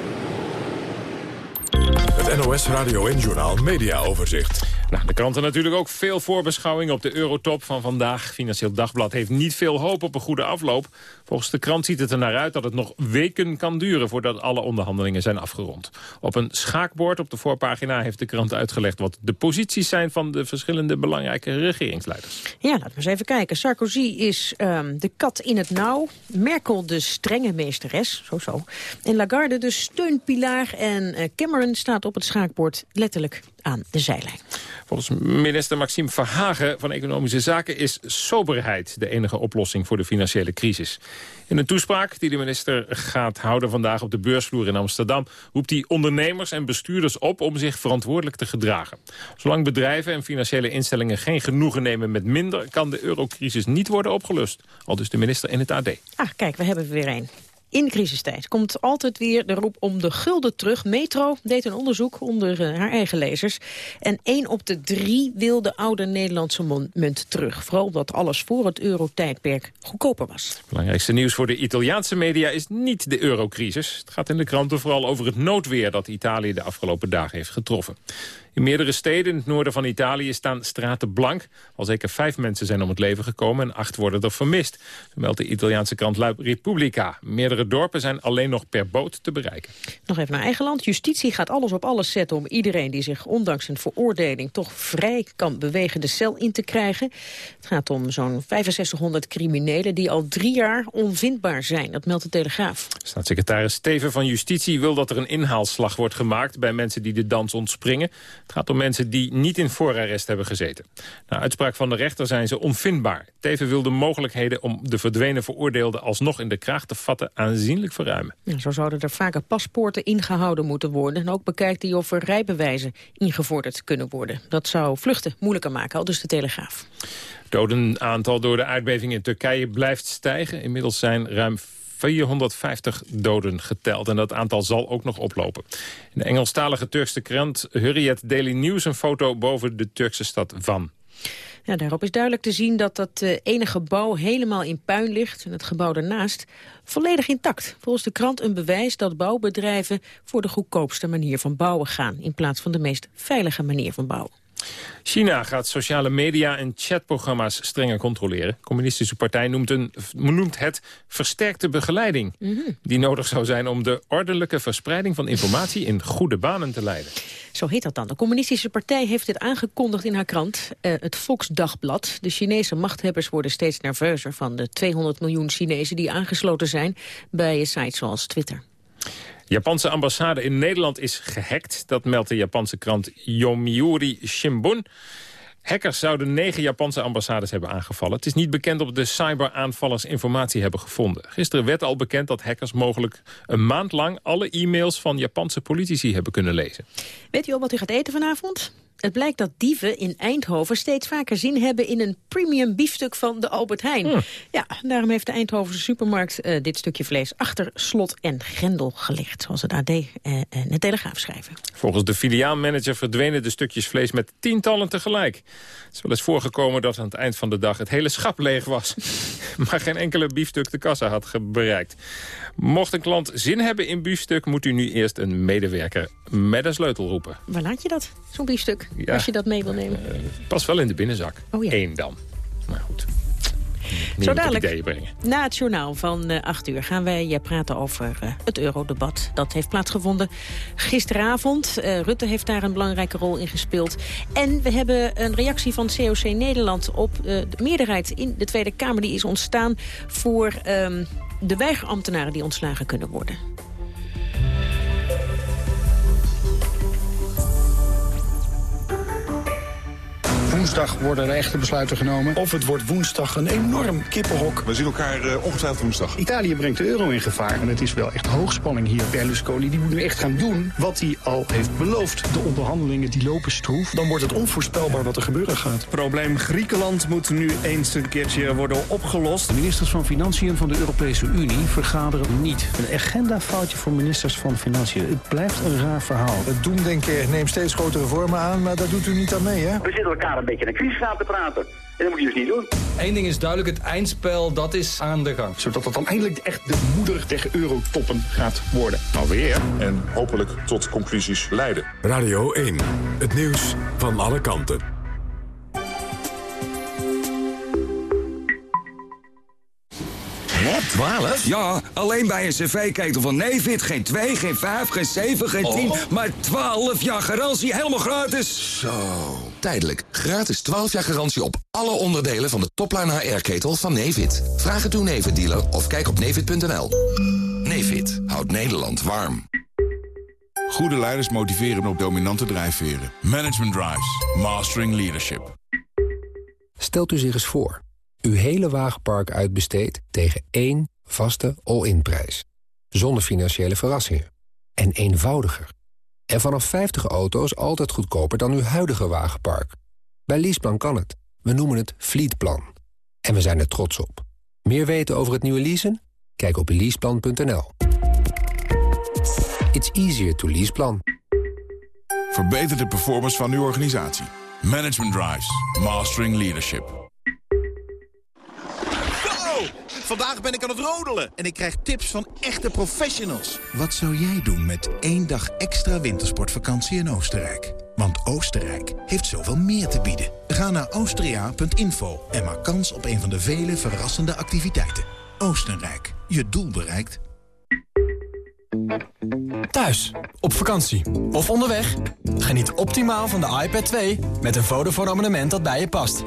Het NOS Radio en Journaal Media Overzicht. Nou, de kranten natuurlijk ook veel voorbeschouwing op de eurotop van vandaag. Financieel Dagblad heeft niet veel hoop op een goede afloop. Volgens de krant ziet het er naar uit dat het nog weken kan duren... voordat alle onderhandelingen zijn afgerond. Op een schaakbord op de voorpagina heeft de krant uitgelegd... wat de posities zijn van de verschillende belangrijke regeringsleiders. Ja, laten we eens even kijken. Sarkozy is um, de kat in het nauw. Merkel de strenge meesteres, zo zo. En Lagarde de steunpilaar. En uh, Cameron staat op het schaakbord letterlijk aan de zijlijn. Volgens minister Maxime Verhagen van Economische Zaken is soberheid de enige oplossing voor de financiële crisis. In een toespraak die de minister gaat houden vandaag op de beursvloer in Amsterdam... roept hij ondernemers en bestuurders op om zich verantwoordelijk te gedragen. Zolang bedrijven en financiële instellingen geen genoegen nemen met minder... kan de eurocrisis niet worden opgelust. Al dus de minister in het AD. Ah, kijk, we hebben er weer een. In crisistijd komt altijd weer de roep om de gulden terug. Metro deed een onderzoek onder eh, haar eigen lezers. En één op de drie wil de oude Nederlandse munt terug. Vooral omdat alles voor het eurotijdperk goedkoper was. Belangrijkste nieuws voor de Italiaanse media is niet de eurocrisis. Het gaat in de kranten vooral over het noodweer dat Italië de afgelopen dagen heeft getroffen. In meerdere steden in het noorden van Italië staan straten blank. Al zeker vijf mensen zijn om het leven gekomen en acht worden er vermist. meldt de Italiaanse krant La Repubblica. Meerdere dorpen zijn alleen nog per boot te bereiken. Nog even naar eigen land. Justitie gaat alles op alles zetten om iedereen die zich ondanks een veroordeling toch vrij kan bewegen de cel in te krijgen. Het gaat om zo'n 6500 criminelen die al drie jaar onvindbaar zijn. Dat meldt de Telegraaf. Staatssecretaris Steven van Justitie wil dat er een inhaalslag wordt gemaakt bij mensen die de dans ontspringen. Het gaat om mensen die niet in voorarrest hebben gezeten. Na uitspraak van de rechter zijn ze onvindbaar. Teven wil de mogelijkheden om de verdwenen veroordeelden alsnog in de kraag te vatten aanzienlijk verruimen. Ja, zo zouden er vaker paspoorten ingehouden moeten worden. En ook bekijkt hij of er rijbewijzen ingevorderd kunnen worden. Dat zou vluchten moeilijker maken, al dus de Telegraaf. Het dodenaantal door de aardbeving in Turkije blijft stijgen. Inmiddels zijn ruim 450 doden geteld. En dat aantal zal ook nog oplopen. In de Engelstalige Turkse krant Hurriyet Daily News... een foto boven de Turkse stad Van. Ja, daarop is duidelijk te zien dat dat uh, ene gebouw helemaal in puin ligt... en het gebouw daarnaast volledig intact. Volgens de krant een bewijs dat bouwbedrijven... voor de goedkoopste manier van bouwen gaan... in plaats van de meest veilige manier van bouwen. China gaat sociale media en chatprogramma's strenger controleren. De communistische partij noemt, een, noemt het versterkte begeleiding... Mhm. die nodig zou zijn om de ordelijke verspreiding van informatie... in goede banen te leiden. Zo heet dat dan. De communistische partij heeft dit aangekondigd in haar krant, uh, het Volksdagblad. De Chinese machthebbers worden steeds nerveuzer van de 200 miljoen Chinezen... die aangesloten zijn bij sites zoals Twitter. Japanse ambassade in Nederland is gehackt. Dat meldt de Japanse krant Yomiuri Shimbun. Hackers zouden negen Japanse ambassades hebben aangevallen. Het is niet bekend of de cyberaanvallers informatie hebben gevonden. Gisteren werd al bekend dat hackers mogelijk een maand lang... alle e-mails van Japanse politici hebben kunnen lezen. Weet u al wat u gaat eten vanavond? Het blijkt dat dieven in Eindhoven steeds vaker zin hebben in een premium biefstuk van de Albert Heijn. Hmm. Ja, daarom heeft de Eindhovense supermarkt uh, dit stukje vlees achter slot en grendel gelegd. Zoals het AD uh, en de Telegraaf schrijven. Volgens de filiaalmanager verdwenen de stukjes vlees met tientallen tegelijk. Het is wel eens voorgekomen dat aan het eind van de dag het hele schap leeg was. [LAUGHS] maar geen enkele biefstuk de kassa had bereikt. Mocht een klant zin hebben in biefstuk... moet u nu eerst een medewerker met een sleutel roepen. Waar laat je dat, zo'n biefstuk, als je dat mee wil nemen? Uh, pas wel in de binnenzak. Oh ja. Eén dan. Maar goed. Zo dadelijk, brengen. na het journaal van uh, eh, 8 uur gaan wij uh, praten over uh, het eurodebat. Dat heeft plaatsgevonden gisteravond. Rutte heeft daar een belangrijke rol in gespeeld. En we hebben een reactie van COC Nederland op de meerderheid in de Tweede Kamer. Die is ontstaan voor um, de weigerambtenaren die ontslagen kunnen worden. Woensdag worden er echte besluiten genomen. Of het wordt woensdag een enorm kippenhok. We zien elkaar uh, ongetwijfeld woensdag. Italië brengt de euro in gevaar. En het is wel echt hoogspanning hier. Berlusconi die moet nu echt gaan doen wat hij al heeft beloofd. De onderhandelingen die lopen stroef. Dan wordt het onvoorspelbaar wat er gebeuren gaat. Probleem Griekenland moet nu eens een keertje worden opgelost. De ministers van Financiën van de Europese Unie vergaderen niet. Een agendafoutje voor ministers van Financiën. Het blijft een raar verhaal. Het doemdenken neemt steeds grotere vormen aan, maar daar doet u niet aan mee, hè? We zitten elkaar een beetje in een crisis aan te praten. En dat moet je dus niet doen. Eén ding is duidelijk, het eindspel, dat is aan de gang. Zodat het dan eindelijk echt de moeder tegen eurotoppen gaat worden. Alweer. En hopelijk tot conclusies leiden. Radio 1, het nieuws van alle kanten. Wat? 12? Ja, alleen bij een cv-ketel van Nevid. Geen 2, geen 5, geen 7, geen 10, maar 12 jaar garantie. Helemaal gratis. Zo, tijdelijk. Gratis 12 jaar garantie op alle onderdelen van de topline HR-ketel van Nevid. Vraag het uw Nevid-dealer of kijk op nevid.nl. Nevid houdt Nederland warm. Goede leiders motiveren op dominante drijfveren. Management Drives. Mastering Leadership. Stelt u zich eens voor. Uw hele wagenpark uitbesteedt tegen één vaste all-in prijs. Zonder financiële verrassingen. En eenvoudiger. En vanaf 50 auto's altijd goedkoper dan uw huidige wagenpark. Bij Leaseplan kan het. We noemen het Fleetplan. En we zijn er trots op. Meer weten over het nieuwe leasen? Kijk op leaseplan.nl. It's easier to leaseplan. Verbeter de performance van uw organisatie. Management Drives. Mastering Leadership. Vandaag ben ik aan het rodelen en ik krijg tips van echte professionals. Wat zou jij doen met één dag extra wintersportvakantie in Oostenrijk? Want Oostenrijk heeft zoveel meer te bieden. Ga naar austria.info en maak kans op een van de vele verrassende activiteiten. Oostenrijk, je doel bereikt. Thuis, op vakantie of onderweg? Geniet optimaal van de iPad 2 met een Vodafone abonnement dat bij je past.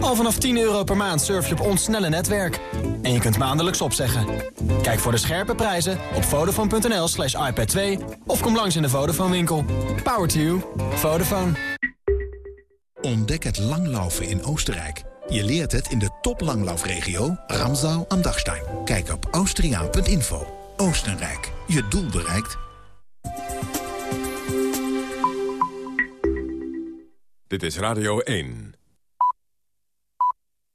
Al vanaf 10 euro per maand surf je op ons snelle netwerk. En je kunt maandelijks opzeggen. Kijk voor de scherpe prijzen op vodafone.nl slash iPad 2 of kom langs in de Vodafone winkel. Power to you. Vodafone. Ontdek het langlaufen in Oostenrijk. Je leert het in de toplanglaufregio Ramsau am Dachstein. Kijk op austriaan.info. Oostenrijk, je doel bereikt. Dit is Radio 1.